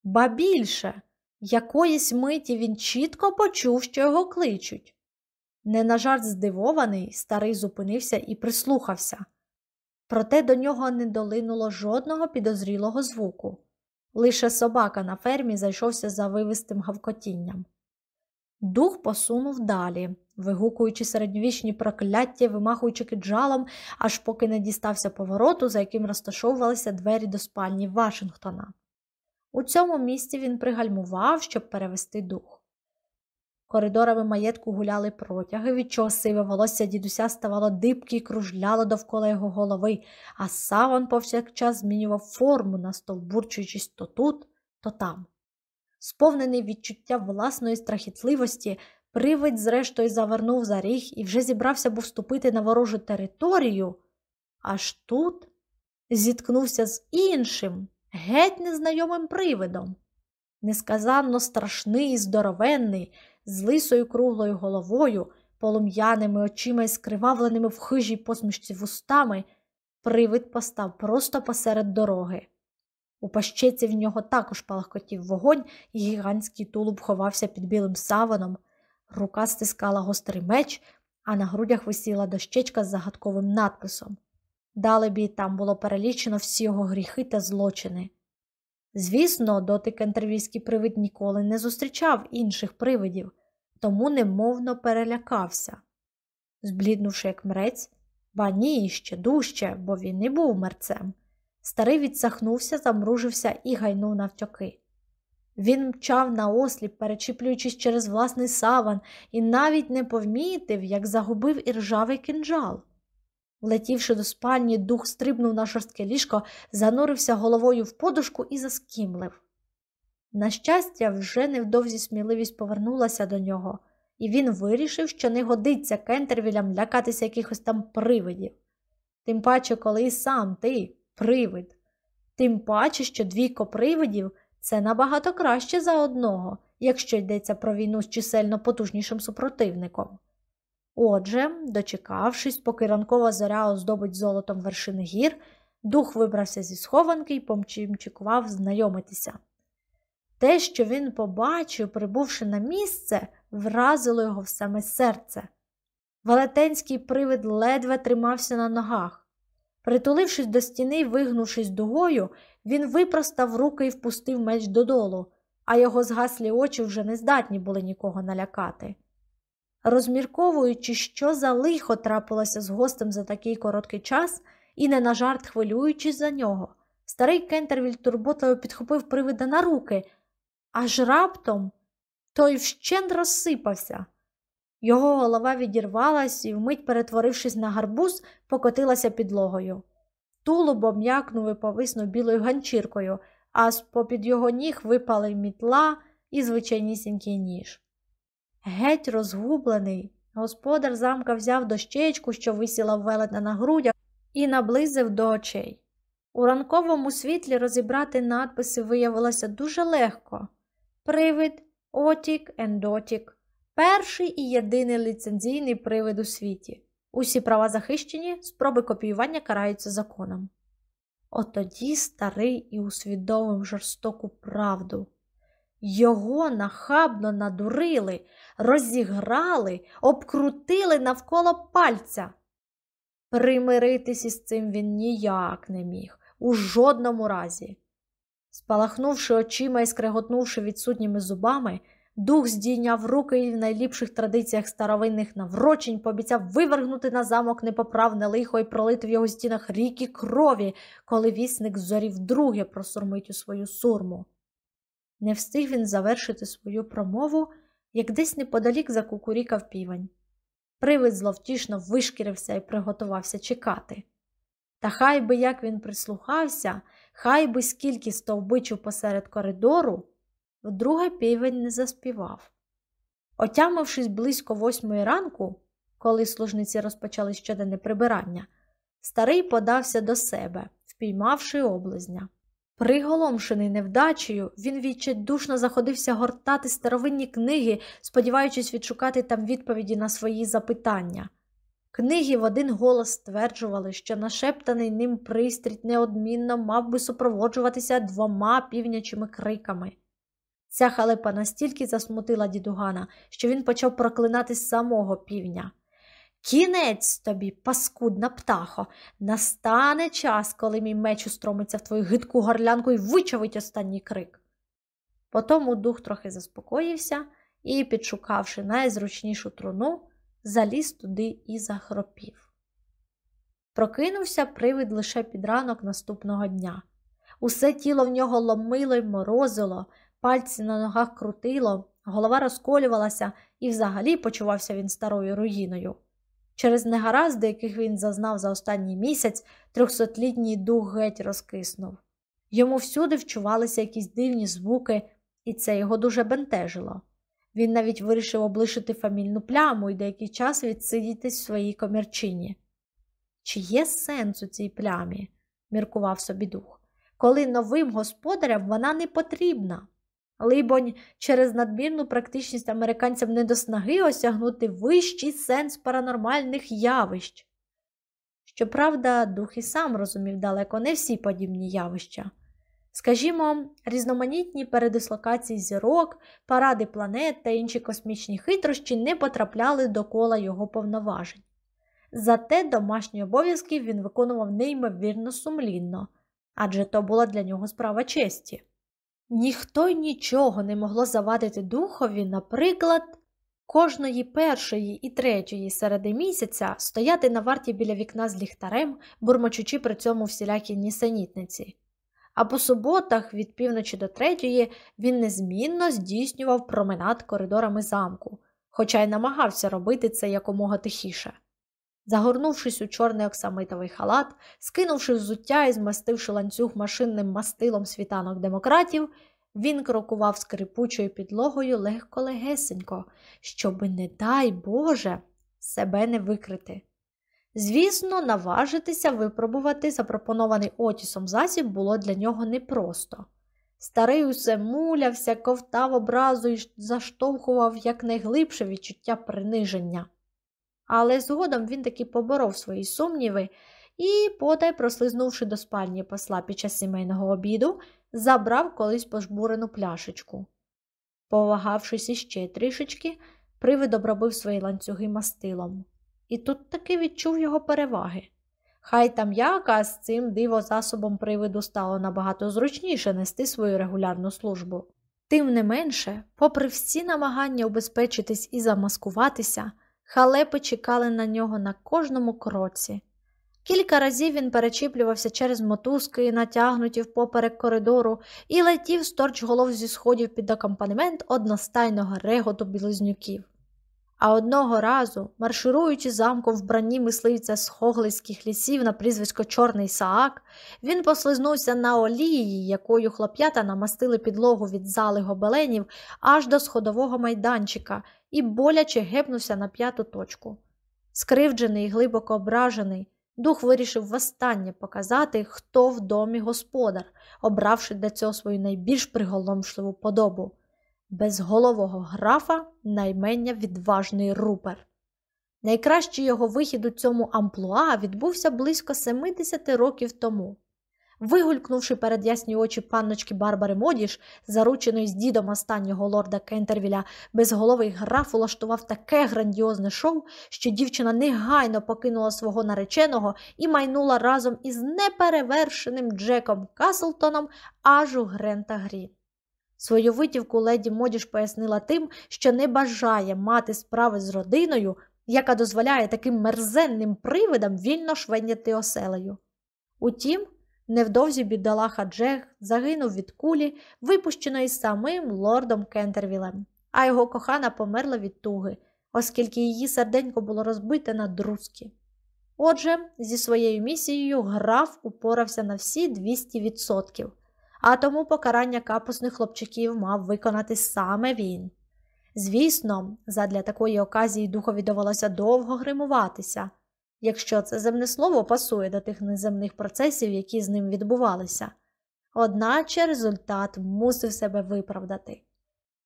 Ба більше, якоїсь миті він чітко почув, що його кличуть. Не на жарт здивований, старий зупинився і прислухався. Проте до нього не долинуло жодного підозрілого звуку. Лише собака на фермі зайшовся за вивистим гавкотінням. Дух посунув далі, вигукуючи середньовічні прокляття, вимахуючи киджалом, аж поки не дістався повороту, за яким розташовувалися двері до спальні Вашингтона. У цьому місці він пригальмував, щоб перевести дух. Коридорами маєтку гуляли протяги, від чого сиве волосся дідуся ставало дибки і кружляло довкола його голови, а саван повсякчас змінював форму, настовбурчуючись то тут, то там. Сповнений відчуття власної страхітливості, привид, зрештою, завернув за ріг і вже зібрався був вступити на ворожу територію. Аж тут зіткнувся з іншим, геть незнайомим привидом. Несказанно страшний і здоровенний, з лисою круглою головою, полум'яними очима і скривавленими в хижій посмішці вустами, привид постав просто посеред дороги. У пащеці в нього також палахкотів вогонь, і гігантський тулуб ховався під білим саваном, рука стискала гострий меч, а на грудях висіла дощечка з загадковим надписом. Далебі там було перелічено всі його гріхи та злочини. Звісно, доти кентервійський привид ніколи не зустрічав інших привидів, тому немовно перелякався. Збліднувши, як мрець, ба ні, ще дужче, бо він не був мерцем. Старий відсахнувся, замружився і гайнув навтьоки. Він мчав на осліп, перечіплюючись через власний саван, і навіть не помітив, як загубив іржавий кинджал. Влетівши до спальні, дух стрибнув на шорстке ліжко, занурився головою в подушку і заскімлив. На щастя, вже невдовзі сміливість повернулася до нього, і він вирішив, що не годиться Кентервілям лякатися якихось там привидів. Тим паче, коли і сам ти привид. Тим паче, що двійко привидів це набагато краще за одного, якщо йдеться про війну з чисельно потужнішим супротивником. Отже, дочекавшись, поки ранкова зоря оздобить золотом вершини гір, дух вибрався зі схованки і помчимчикував знайомитися. Те, що він побачив, прибувши на місце, вразило його в саме серце. Велетенський привид ледве тримався на ногах. Притулившись до стіни вигнувшись дугою, він випростав руки і впустив меч додолу, а його згаслі очі вже не здатні були нікого налякати. Розмірковуючи, що за лихо трапилося з гостем за такий короткий час, і не на жарт хвилюючись за нього, старий Кентервіль турботливо підхопив привида на руки, аж раптом той вщент розсипався. Його голова відірвалась і, вмить перетворившись на гарбуз, покотилася підлогою. Тулуб обм'якнув і повиснув білою ганчіркою, а з попід його ніг випали мітла і звичайнісінький ніж. Геть розгублений, господар замка взяв дощечку, що висіла в велетна на грудях, і наблизив до очей. У ранковому світлі розібрати надписи виявилося дуже легко привид, отік, ендотік, перший і єдиний ліцензійний привид у світі. Усі права захищені, спроби копіювання караються законом. Отоді старий і усвідомив жорстоку правду. Його нахабно надурили, розіграли, обкрутили навколо пальця. Примиритись із цим він ніяк не міг, у жодному разі. Спалахнувши очима і скреготнувши відсутніми зубами, дух здійняв руки і в найліпших традиціях старовинних наврочень пообіцяв вивергнути на замок непоправне лихо і пролити в його стінах ріки крові, коли вісник зорі вдруге просурмить у свою сурму. Не встиг він завершити свою промову, як десь неподалік закукурікав півень. Привид зловтішно вишкірився і приготувався чекати. Та хай би як він прислухався, хай би скільки стовбичив посеред коридору, вдруге півень не заспівав. Отямившись близько восьмої ранку, коли служниці розпочали щоденне прибирання, старий подався до себе, впіймавши облизня. Приголомшений невдачею, він відчайдушно заходився гортати старовинні книги, сподіваючись відшукати там відповіді на свої запитання. Книги в один голос стверджували, що нашептаний ним пристрій неодмінно мав би супроводжуватися двома півнячими криками. Ця халепа настільки засмутила дідугана, що він почав проклинати самого півня. Кінець тобі, паскудна птахо, настане час, коли мій меч устромиться в твою гидку горлянку і вичавить останній крик. Потому дух трохи заспокоївся і, підшукавши найзручнішу труну, заліз туди і захропів. Прокинувся привид лише під ранок наступного дня. Усе тіло в нього ломило й морозило, пальці на ногах крутило, голова розколювалася і взагалі почувався він старою руїною. Через негаразди, яких він зазнав за останній місяць, трьохсотлітній дух геть розкиснув. Йому всюди вчувалися якісь дивні звуки, і це його дуже бентежило. Він навіть вирішив облишити фамільну пляму і деякий час відсидітись в своїй комірчині. Чи є сенс у цій плямі? міркував собі дух, коли новим господарям вона не потрібна. Либонь, через надмірну практичність американцям не до снаги осягнути вищий сенс паранормальних явищ. Щоправда, дух і сам розумів далеко не всі подібні явища. Скажімо, різноманітні передислокації зірок, паради планет та інші космічні хитрощі не потрапляли до кола його повноважень. Зате домашні обов'язки він виконував неймовірно сумлінно, адже то була для нього справа честі. Ніхто й нічого не могло завадити духові, наприклад, кожної першої і третьої середи місяця стояти на варті біля вікна з ліхтарем, бурмочучи при цьому всілякі нісенітниці. А по суботах, від півночі до третьої, він незмінно здійснював променад коридорами замку, хоча й намагався робити це якомога тихіше. Загорнувшись у чорний оксамитовий халат, скинувши взуття і змастивши ланцюг машинним мастилом світанок демократів, він крокував скрипучою підлогою легко легесенько, щоби, не дай Боже, себе не викрити. Звісно, наважитися випробувати запропонований Отісом засіб було для нього непросто. Старий усе мулявся, ковтав образу і заштовхував якнайглибше відчуття приниження. Але згодом він таки поборов свої сумніви і, потай, прослизнувши до спальні посла під час сімейного обіду, забрав колись пожбурену пляшечку. Повагавшись іще трішечки, привид обробив свої ланцюги мастилом. І тут таки відчув його переваги. Хай там як, а з цим дивозасобом привиду стало набагато зручніше нести свою регулярну службу. Тим не менше, попри всі намагання убезпечитись і замаскуватися, халепи чекали на нього на кожному кроці. Кілька разів він перечіплювався через мотузки, натягнуті впоперек коридору, і летів сторч голов зі сходів під акомпанемент одностайного реготу білизнюків. А одного разу, маршируючи замком в бранні мисливця з хоглицьких лісів на прізвисько Чорний Саак, він послизнувся на олії, якою хлоп'ята намастили підлогу від зали гобеленів аж до сходового майданчика і боляче гепнувся на п'яту точку. Скривджений і глибоко ображений, дух вирішив востаннє показати, хто в домі господар, обравши для цього свою найбільш приголомшливу подобу безголового графа наймення відважний рупер. Найкращий його вихід у цьому амплуа відбувся близько 70 років тому. Вигулькнувши перед ясні очі панночки Барбари Модіш, зарученої з дідом останнього лорда Кентервіля, безголовий граф улаштував таке грандіозне шоу, що дівчина негайно покинула свого нареченого і майнула разом із неперевершеним Джеком Каслтоном аж у Грента Грін. Свою витівку леді Модіш пояснила тим, що не бажає мати справи з родиною, яка дозволяє таким мерзенним привидам вільно швеняти оселею. Утім, невдовзі бідолаха Джег загинув від кулі, випущеної самим лордом Кентервілем, а його кохана померла від туги, оскільки її серденько було розбите на друзки. Отже, зі своєю місією граф упорався на всі 200% а тому покарання капусних хлопчиків мав виконати саме він. Звісно, задля такої оказії духові довелося довго гримуватися, якщо це земне слово пасує до тих неземних процесів, які з ним відбувалися. Одначе результат мусив себе виправдати.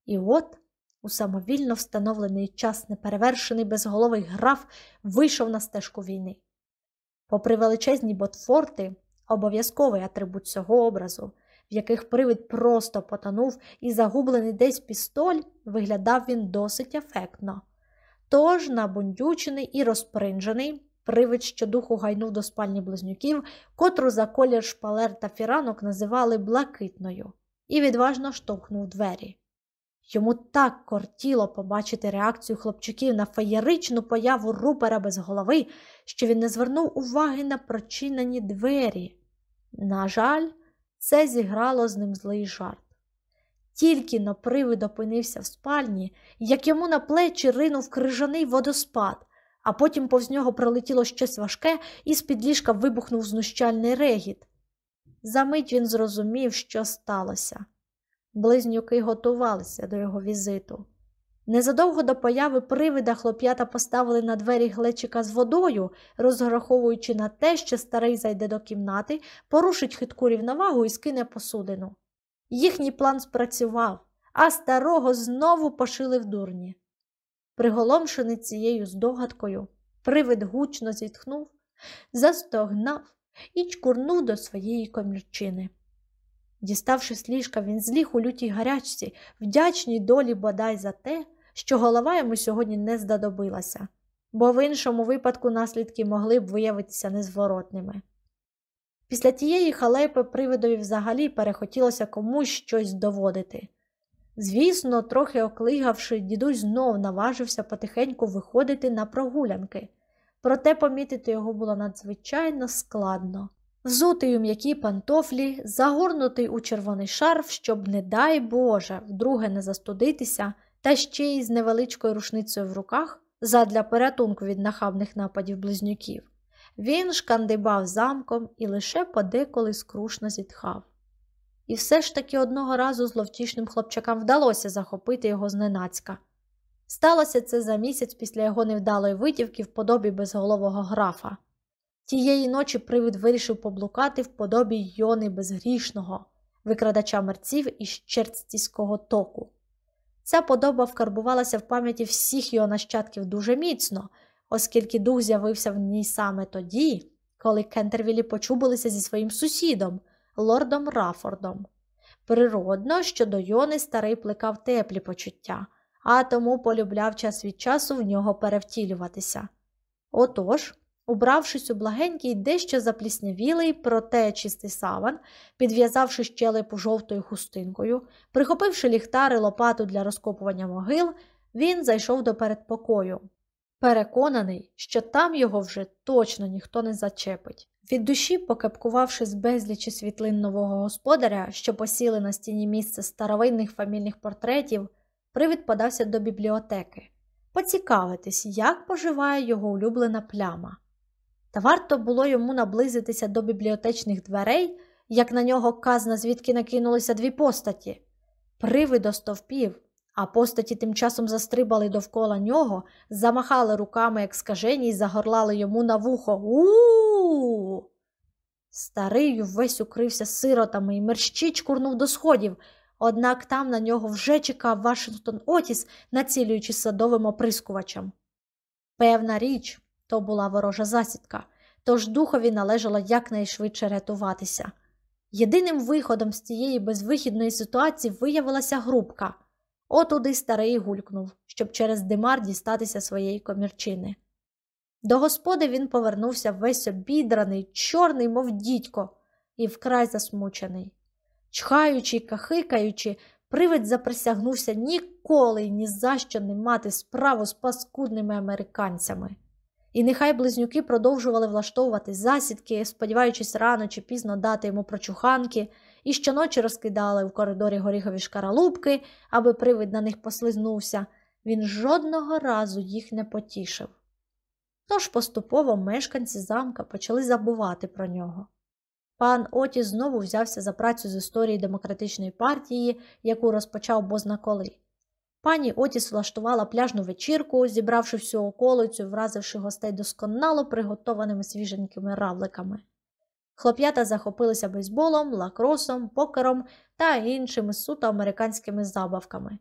І от у самовільно встановлений час неперевершений безголовий граф вийшов на стежку війни. Попри величезні ботфорти, обов'язковий атрибут цього образу, в яких привид просто потонув і загублений десь пістоль, виглядав він досить ефектно. Тож, набундючений і розпринжений, привид щодуху гайнув до спальні близнюків, котру за колір шпалер та фіранок називали блакитною, і відважно штовхнув двері. Йому так кортіло побачити реакцію хлопчиків на феєричну появу рупера без голови, що він не звернув уваги на прочинені двері. На жаль, це зіграло з ним злий жарт. Тільки на привид опинився в спальні, як йому на плечі ринув крижаний водоспад, а потім повз нього пролетіло щось важке і з-під ліжка вибухнув знущальний регіт. Замить він зрозумів, що сталося. Близнюки готувалися до його візиту. Незадовго до появи привида хлоп'ята поставили на двері глечика з водою, розраховуючи на те, що старий зайде до кімнати, порушить хитку рівновагу і скине посудину. Їхній план спрацював, а старого знову пошили в дурні. Приголомшений цією здогадкою, привид гучно зітхнув, застогнав і чкурнув до своєї комірчини. Діставши з ліжка, він зліг у лютій гарячці, вдячній долі бодай за те, що голова йому сьогодні не здадобилася, бо в іншому випадку наслідки могли б виявитися незворотними. Після тієї халепи привидові взагалі перехотілося комусь щось доводити. Звісно, трохи оклигавши, дідусь знов наважився потихеньку виходити на прогулянки, проте помітити його було надзвичайно складно. Взутий у м'які пантофлі, загорнутий у червоний шарф, щоб, не дай Боже, вдруге не застудитися, та ще й з невеличкою рушницею в руках задля порятунку від нахабних нападів близнюків. Він шкандибав замком і лише подеколи скрушно зітхав. І все ж таки одного разу зловтішним хлопчакам вдалося захопити його зненацька. Сталося це за місяць після його невдалої витівки в подобі безголового графа. Тієї ночі привид вирішив поблукати в подобі Йони безгрішного, викрадача мерців із Черцтіського току. Ця подоба вкарбувалася в пам'яті всіх його нащадків дуже міцно, оскільки дух з'явився в ній саме тоді, коли Кентервілі почубилися зі своїм сусідом, лордом Рафордом. Природно, що до Йони старий плекав теплі почуття, а тому полюбляв час від часу в нього перевтілюватися. Отож, убравшись у благенький, дещо запліснявілий, проте чистий саван, підв'язавши щелепу жовтою хустинкою, прихопивши ліхтар і лопату для розкопування могил, він зайшов до передпокою. Переконаний, що там його вже точно ніхто не зачепить. Від душі, покепкувавши з безлічі світлин нового господаря, що посіли на стіні місце старовинних фамільних портретів, привід подався до бібліотеки, поцікавитись, як поживає його улюблена пляма. Та варто було йому наблизитися до бібліотечних дверей, як на нього казна, звідки накинулися дві постаті. Привид остовпів, а постаті тим часом застрибали довкола нього, замахали руками, як скажені, і загорлали йому на вухо. У-у-у! Старий увесь укрився сиротами і мерщій чкурнув до сходів, однак там на нього вже чекав Вашингтон Отіс, націлюючи садовим оприскувачем. Певна річ, то була ворожа засідка, тож духові належало якнайшвидше рятуватися. Єдиним виходом з цієї безвихідної ситуації виявилася грубка. Отуди старий гулькнув, щоб через димар дістатися своєї комірчини. До господи він повернувся весь обідраний, чорний, мов дідько, і вкрай засмучений. Чхаючи й кахикаючи, привид заприсягнувся ніколи ні за що не мати справу з паскудними американцями. І нехай близнюки продовжували влаштовувати засідки, сподіваючись рано чи пізно дати йому прочуханки, і щоночі розкидали в коридорі горіхові шкаралупки, аби привид на них послизнувся, він жодного разу їх не потішив. Тож поступово мешканці замка почали забувати про нього. Пан Отіс знову взявся за працю з історії демократичної партії, яку розпочав бозна коли. Пані Отіс влаштувала пляжну вечірку, зібравши всю околицю, вразивши гостей досконало приготованими свіженькими равликами. Хлоп'ята захопилися бейсболом, лакросом, покером та іншими суто американськими забавками.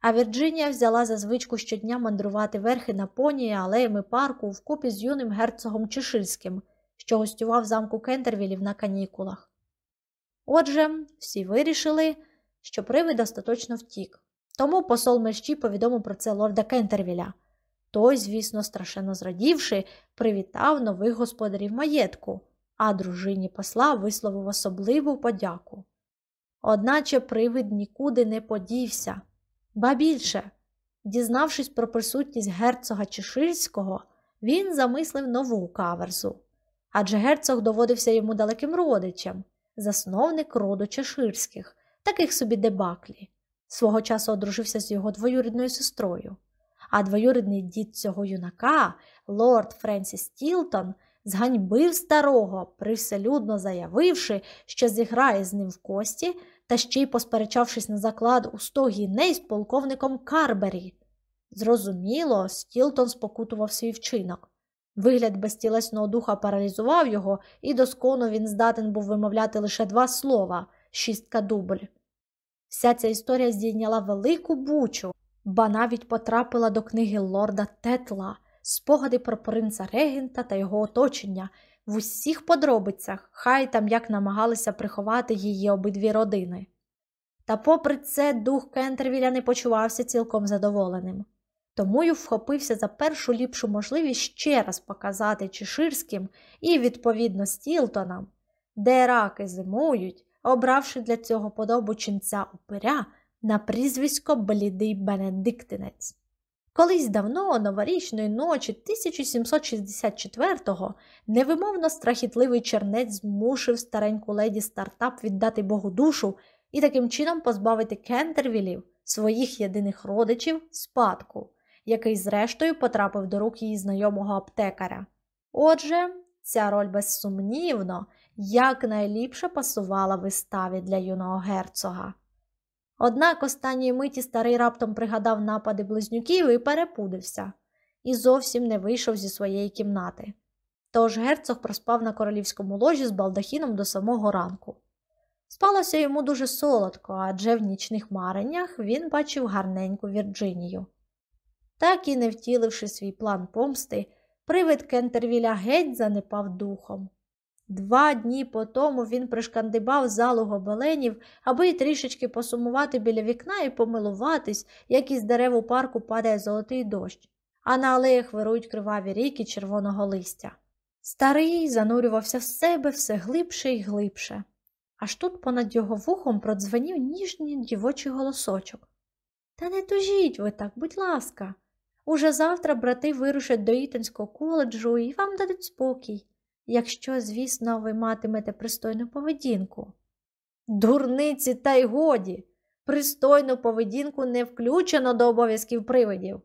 А Вірджинія взяла за звичку щодня мандрувати верхи на поні алеями парку вкупі з юним герцогом Чеширським, що гостював замку Кентервілів на канікулах. Отже, всі вирішили, що привид остаточно втік. Тому посол мерщі повідомив про це лорда Кентервіля. Той, звісно, страшенно зрадівши, привітав нових господарів маєтку, а дружині посла висловив особливу подяку. Одначе привид нікуди не подівся, ба більше, дізнавшись про присутність герцога Чеширського, він замислив нову каверзу. Адже герцог доводився йому далеким родичем, засновник роду Чеширських, таких собі дебаклі. Свого часу одружився з його двоюрідною сестрою, а двоюрідний дід цього юнака, лорд Френсіс Тілтон, зганьбив старого, привселюдно заявивши, що зіграє з ним в кості, та ще й посперечавшись на заклад у сто гіней з полковником Карбері. Зрозуміло, Стілтон спокутував свій вчинок. Вигляд безтілесного духа паралізував його, і доскону він здатен був вимовляти лише два слова шістка дубль. Вся ця історія здійняла велику бучу, ба навіть потрапила до книги лорда Тетла, спогади про принца Регента та його оточення в усіх подробицях, хай там як намагалися приховати її обидві родини. Та, попри це, дух Кентервіля не почувався цілком задоволеним. Тому й вхопився за першу ліпшу можливість ще раз показати Чеширським і, відповідно, Стілтонам, де раки зимують, обравши для цього подобу ченця упиря на прізвисько Блідий Бенедиктинець. Колись давно, новорічної ночі 1764-го, невимовно страхітливий чернець змушив стареньку леді стартап віддати Богу душу і таким чином позбавити Кентервілів, своїх єдиних родичів, спадку, який, зрештою, потрапив до рук її знайомого аптекаря. Отже, ця роль безсумнівно якнайліпше пасувала виставі для юного герцога. Однак останньої миті старий раптом пригадав напади близнюків і перепудився, і зовсім не вийшов зі своєї кімнати. Тож герцог проспав на королівському ложі з балдахіном до самого ранку. Спалося йому дуже солодко, адже в нічних мареннях він бачив гарненьку Вірджинію. Так і не втіливши свій план помсти, привид Кентервіля геть занепав духом. Два дні по тому він пришкандибав залу гобеленів, аби трішечки посумувати біля вікна і помилуватись, як із дерев у парку падає золотий дощ, а на алеях вирують криваві ріки червоного листя. Старий занурювався в себе все глибше і глибше. Аж тут понад його вухом продзвенів ніжній дівочий голосочок. Та не тужіть ви так, будь ласка. Уже завтра брати вирушать до Ітонського коледжу і вам дадуть спокій, якщо, звісно, ви матимете пристойну поведінку. Дурниці, та й годі. Пристойну поведінку не включено до обов'язків привидів.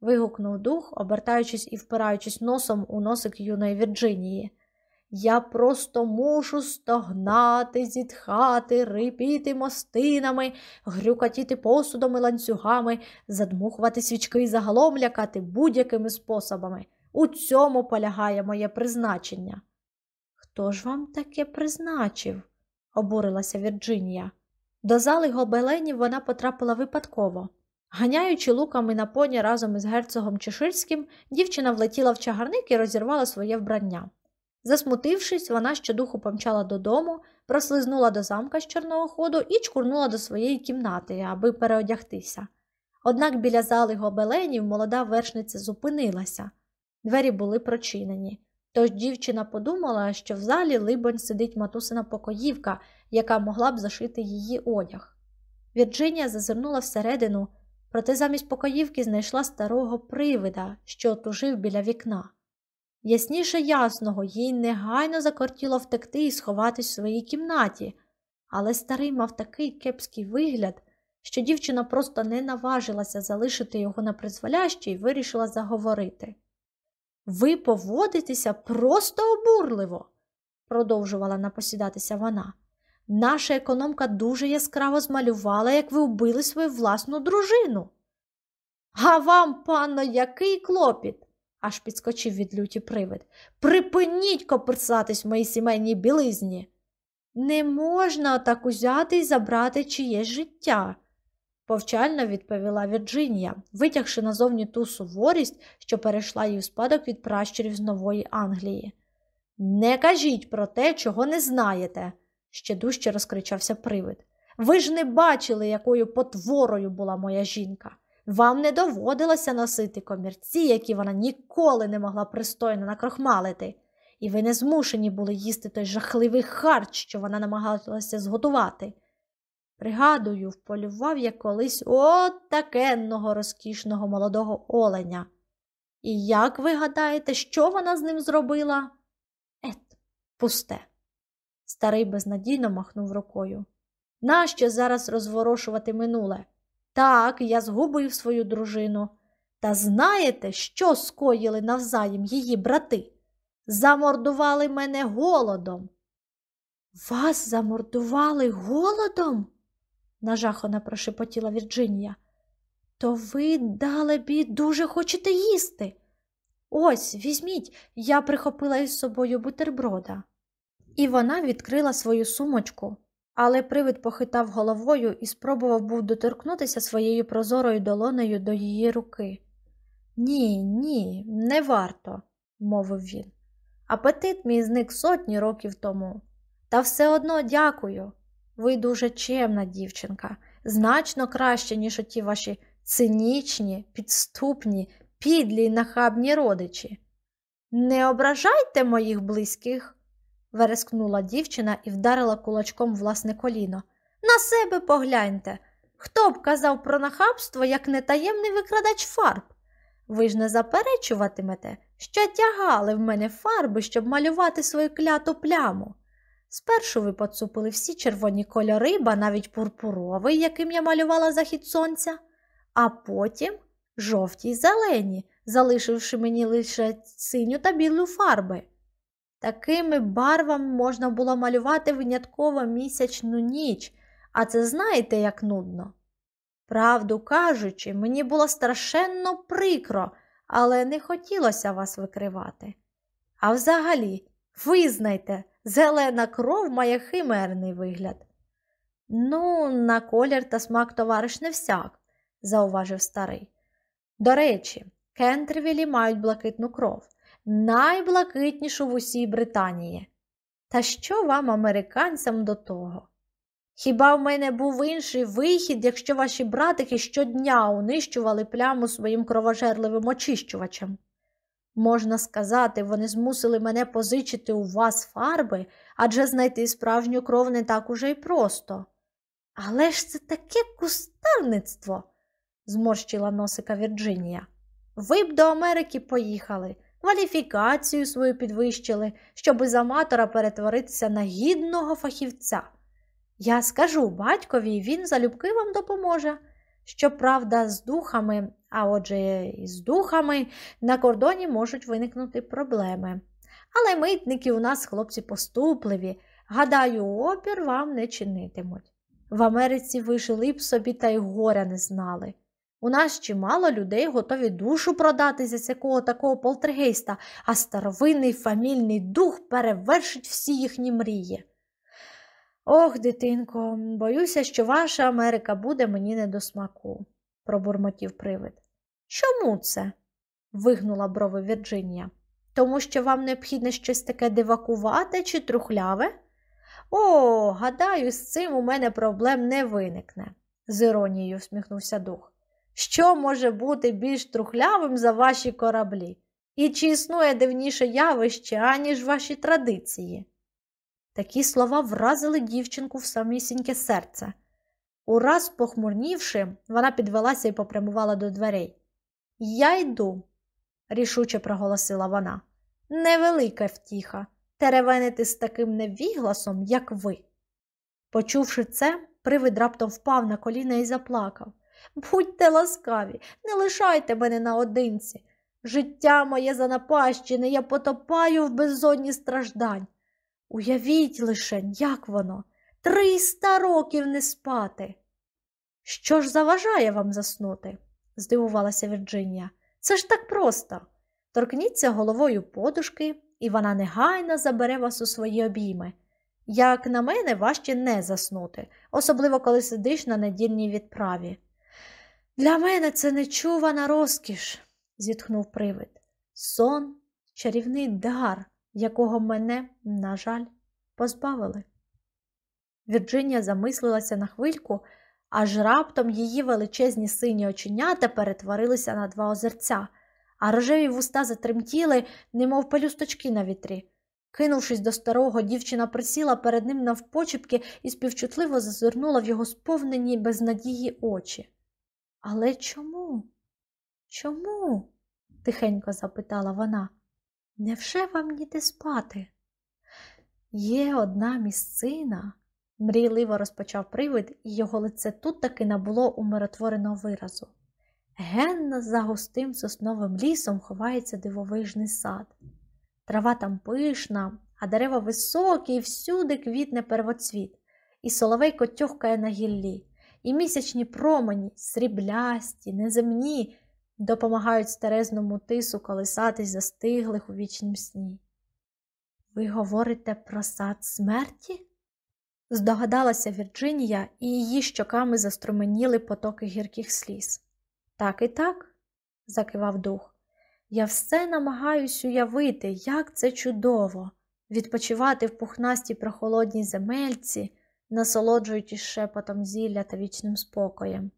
вигукнув дух, обертаючись і впираючись носом у носик юної Вірджинії. Я просто мушу стогнати, зітхати, рипіти мостинами, грюкатіти посудом і ланцюгами, задмухувати свічки і загалом лякати будь-якими способами. У цьому полягає моє призначення. Хто ж вам таке призначив? обурилася Вірджинія. До зали гобеленів вона потрапила випадково. Ганяючи луками на поні разом із герцогом Чеширським, дівчина влетіла в чагарник і розірвала своє вбрання. Засмутившись, вона щодуху помчала додому, прослизнула до замка з чорного ходу і чкурнула до своєї кімнати, аби переодягтися. Однак біля зали гобеленів молода вершниця зупинилася. Двері були прочинені. Тож дівчина подумала, що в залі, либонь, сидить матусина покоївка, яка могла б зашити її одяг. Вірджинія зазирнула всередину, проте замість покоївки знайшла старого привида, що тужив біля вікна. Ясніше ясного, їй негайно закортіло втекти і сховатись в своїй кімнаті, але старий мав такий кепський вигляд, що дівчина просто не наважилася залишити його на призволяще і вирішила заговорити. Ви поводитеся просто обурливо, продовжувала напосідатися вона. Наша економка дуже яскраво змалювала, як ви вбили свою власну дружину. А вам, панно, який клопіт? аж підскочив від люті привид. Припиніть коперсатись в моїй сімейній білизні. Не можна так узяти і забрати чиєсь життя, повчально відповіла Вірджинія, витягши назовні ту суворість, що перейшла їй в спадок від пращурів з Нової Англії. Не кажіть про те, чого не знаєте, ще дужче розкричався привид. Ви ж не бачили, якою потворою була моя жінка. Вам не доводилося носити комірці, які вона ніколи не могла пристойно накрохмалити, і ви не змушені були їсти той жахливий харч, що вона намагалася зготувати. Пригадую, вполював я колись от такенного розкішного молодого оленя. І як ви гадаєте, що вона з ним зробила? Ет, пусте. Старий безнадійно махнув рукою. Нащо зараз розворошувати минуле? Так, я згубив свою дружину. Та знаєте, що скоїли навзаєм її брати? Замордували мене голодом. Вас замордували голодом? Нажахано прошепотіла Вірджинія. То ви, далебі, дуже хочете їсти. Ось, візьміть, я прихопила із собою бутерброда. І вона відкрила свою сумочку, але привид похитав головою і спробував був доторкнутися своєю прозорою долонею до її руки. Ні, ні, не варто, мовив він. Апетит мій зник сотні років тому. Та все одно дякую. Ви дуже чемна дівчинка, значно краще, ніж оті ваші цинічні, підступні, підлі й нахабні родичі. Не ображайте моїх близьких верескнула дівчина і вдарила кулачком власне коліно. На себе погляньте. Хто б казав про нахабство, як не таємний викрадач фарб? Ви ж не заперечуватимете, що тягали в мене фарби, щоб малювати свою кляту пляму. Спершу ви поцупили всі червоні кольори, ба навіть пурпуровий, яким я малювала захід сонця, а потім жовті й зелені, залишивши мені лише синю та білу фарби. Такими барвами можна було малювати винятково місячну ніч, а це знаєте, як нудно. Правду кажучи, мені було страшенно прикро, але не хотілося вас викривати. А взагалі, визнайте, зелена кров має химерний вигляд. Ну, на колір та смак товариш не всяк, зауважив старий. До речі, Кентервілі мають блакитну кров, найблакитнішу в усій Британії. Та що вам, американцям, до того? Хіба в мене був інший вихід, якщо ваші братики щодня унищували пляму своїм кровожерливим очищувачем? Можна сказати, вони змусили мене позичити у вас фарби, адже знайти справжню кров не так уже й просто. Але ж це таке кустарництво, зморщила носика Вірджинія. Ви б до Америки поїхали, кваліфікацію свою підвищили, щоб із аматора перетворитися на гідного фахівця. Я скажу батькові, він залюбки вам допоможе. Щоправда, з духами, а отже, і з духами на кордоні можуть виникнути проблеми. Але митники у нас хлопці поступливі. Гадаю, опір вам не чинитимуть. В Америці ви жили б собі та й горя не знали. У нас чимало людей готові душу продати за якого такого полтергейста, а старовинний фамільний дух перевершить всі їхні мрії. Ох, дитинко, боюся, що ваша Америка буде мені не до смаку, пробурмотів привид. Чому це? вигнула брови Вірджинія. Тому що вам необхідно щось таке дивакувате чи трухляве? О, гадаю, з цим у мене проблем не виникне, з іронією всміхнувся дух. Що може бути більш трухлявим за ваші кораблі? І чи існує дивніше явище, аніж ваші традиції? Такі слова вразили дівчинку в самісіньке серце. Ураз, похмурнівши, вона підвелася і попрямувала до дверей. Я йду, рішуче проголосила вона. Невелика втіха теревенити з таким невігласом, як ви. Почувши це, привид раптом впав на коліна і заплакав. Будьте ласкаві, не лишайте мене наодинці. Життя моє занапащене, я потопаю в безодні страждань. Уявіть лише, як воно, триста років не спати. Що ж заважає вам заснути? здивувалася Вірджинія. Це ж так просто. Торкніться головою подушки, і вона негайно забере вас у свої обійми. Як на мене, важче не заснути, особливо коли сидиш на недільній відправі. Для мене це нечувана розкіш, зітхнув привид. Сон, чарівний дар, якого мене, на жаль, позбавили. Вірджинія замислилася на хвильку, аж раптом її величезні сині оченята перетворилися на два озерця, а рожеві вуста затремтіли, немов пелюсточки на вітрі. Кинувшись до старого, дівчина присіла перед ним навпочіпки і співчутливо зазирнула в його сповнені безнадії очі. Але чому? Чому? тихенько запитала вона. Невже вам ніде спати? Є одна місцина, мрійливо розпочав привид, і його лице тут таки набуло умиротвореного виразу. Генно за густим сосновим лісом ховається дивовижний сад. Трава там пишна, а дерева високі, і всюди квітне первоцвіт, і соловейко тьохкає на гіллі, і місячні промені, сріблясті, неземні, допомагають старезному тису колисатись застиглих у вічнім сні. Ви говорите про сад смерті? Здогадалася Вірджинія, і її щоками заструменіли потоки гірких сліз. Так і так, закивав дух. Я все намагаюсь уявити, як це чудово, відпочивати в пухнастій прохолодній земельці, насолоджуючись шепотом зілля та вічним спокоєм,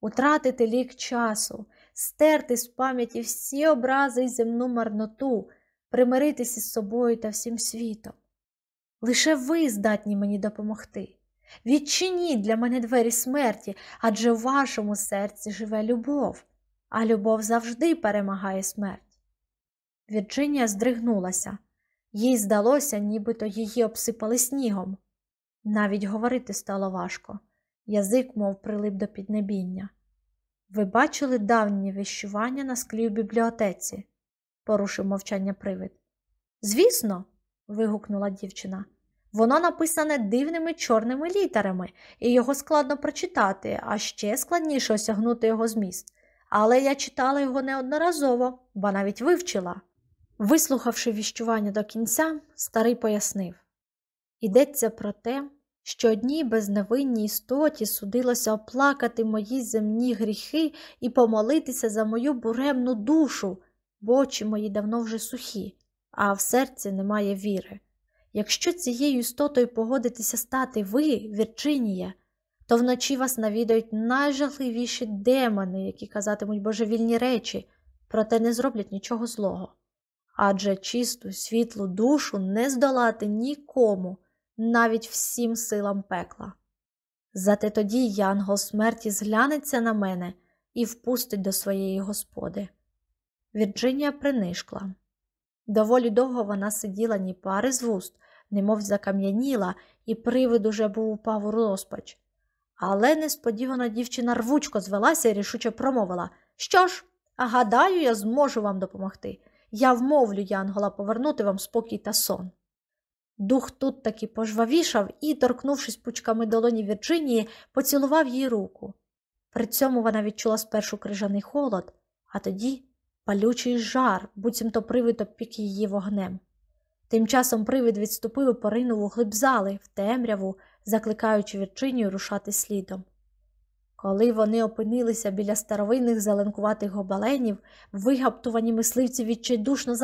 утратити лік часу, стерти з пам'яті всі образи й земну марноту, примиритися з собою та всім світом. Лише ви здатні мені допомогти. Відчиніть для мене двері смерті, адже в вашому серці живе любов, а любов завжди перемагає смерть. Вірджинія здригнулася, їй здалося, нібито її обсипали снігом. Навіть говорити стало важко, язик, мов прилип до піднебіння. Ви бачили давнє віщування на склі в бібліотеці, порушив мовчання привид. Звісно, вигукнула дівчина. Воно написане дивними чорними літерами, і його складно прочитати, а ще складніше осягнути його зміст. Але я читала його неодноразово, бо навіть вивчила. Вислухавши віщування до кінця, старий пояснив Йдеться про те, що одній безневинній істоті судилося оплакати мої земні гріхи і помолитися за мою буремну душу, бо очі мої давно вже сухі, а в серці немає віри. Якщо цією істотою погодитеся стати ви, Вірджинія, то вночі вас навідають найжахливіші демони, які казатимуть божевільні речі, проте не зроблять нічого злого. Адже чисту, світлу душу не здолати нікому, навіть всім силам пекла. Зате тоді янгол смерті зглянеться на мене і впустить до своєї господи. Вірджинія принишкла. Доволі довго вона сиділа ні пари з вуст, немов закам'яніла, і привид уже був упав у розпач. Але несподівано дівчина рвучко звелася і рішуче промовила Що ж, а гадаю, я зможу вам допомогти. Я вмовлю Янгола повернути вам спокій та сон. Дух тут таки пожвавішав і, торкнувшись пучками долоні Вірджинії, поцілував їй руку. При цьому вона відчула спершу крижаний холод, а тоді палючий жар, буцімто привид обпік її вогнем. Тим часом привид відступив і поринув у глиб зали, в темряву, закликаючи Вірджинію рушати слідом. Коли вони опинилися біля старовинних зеленкуватих гобеленів, вигаптувані мисливці відчайдушно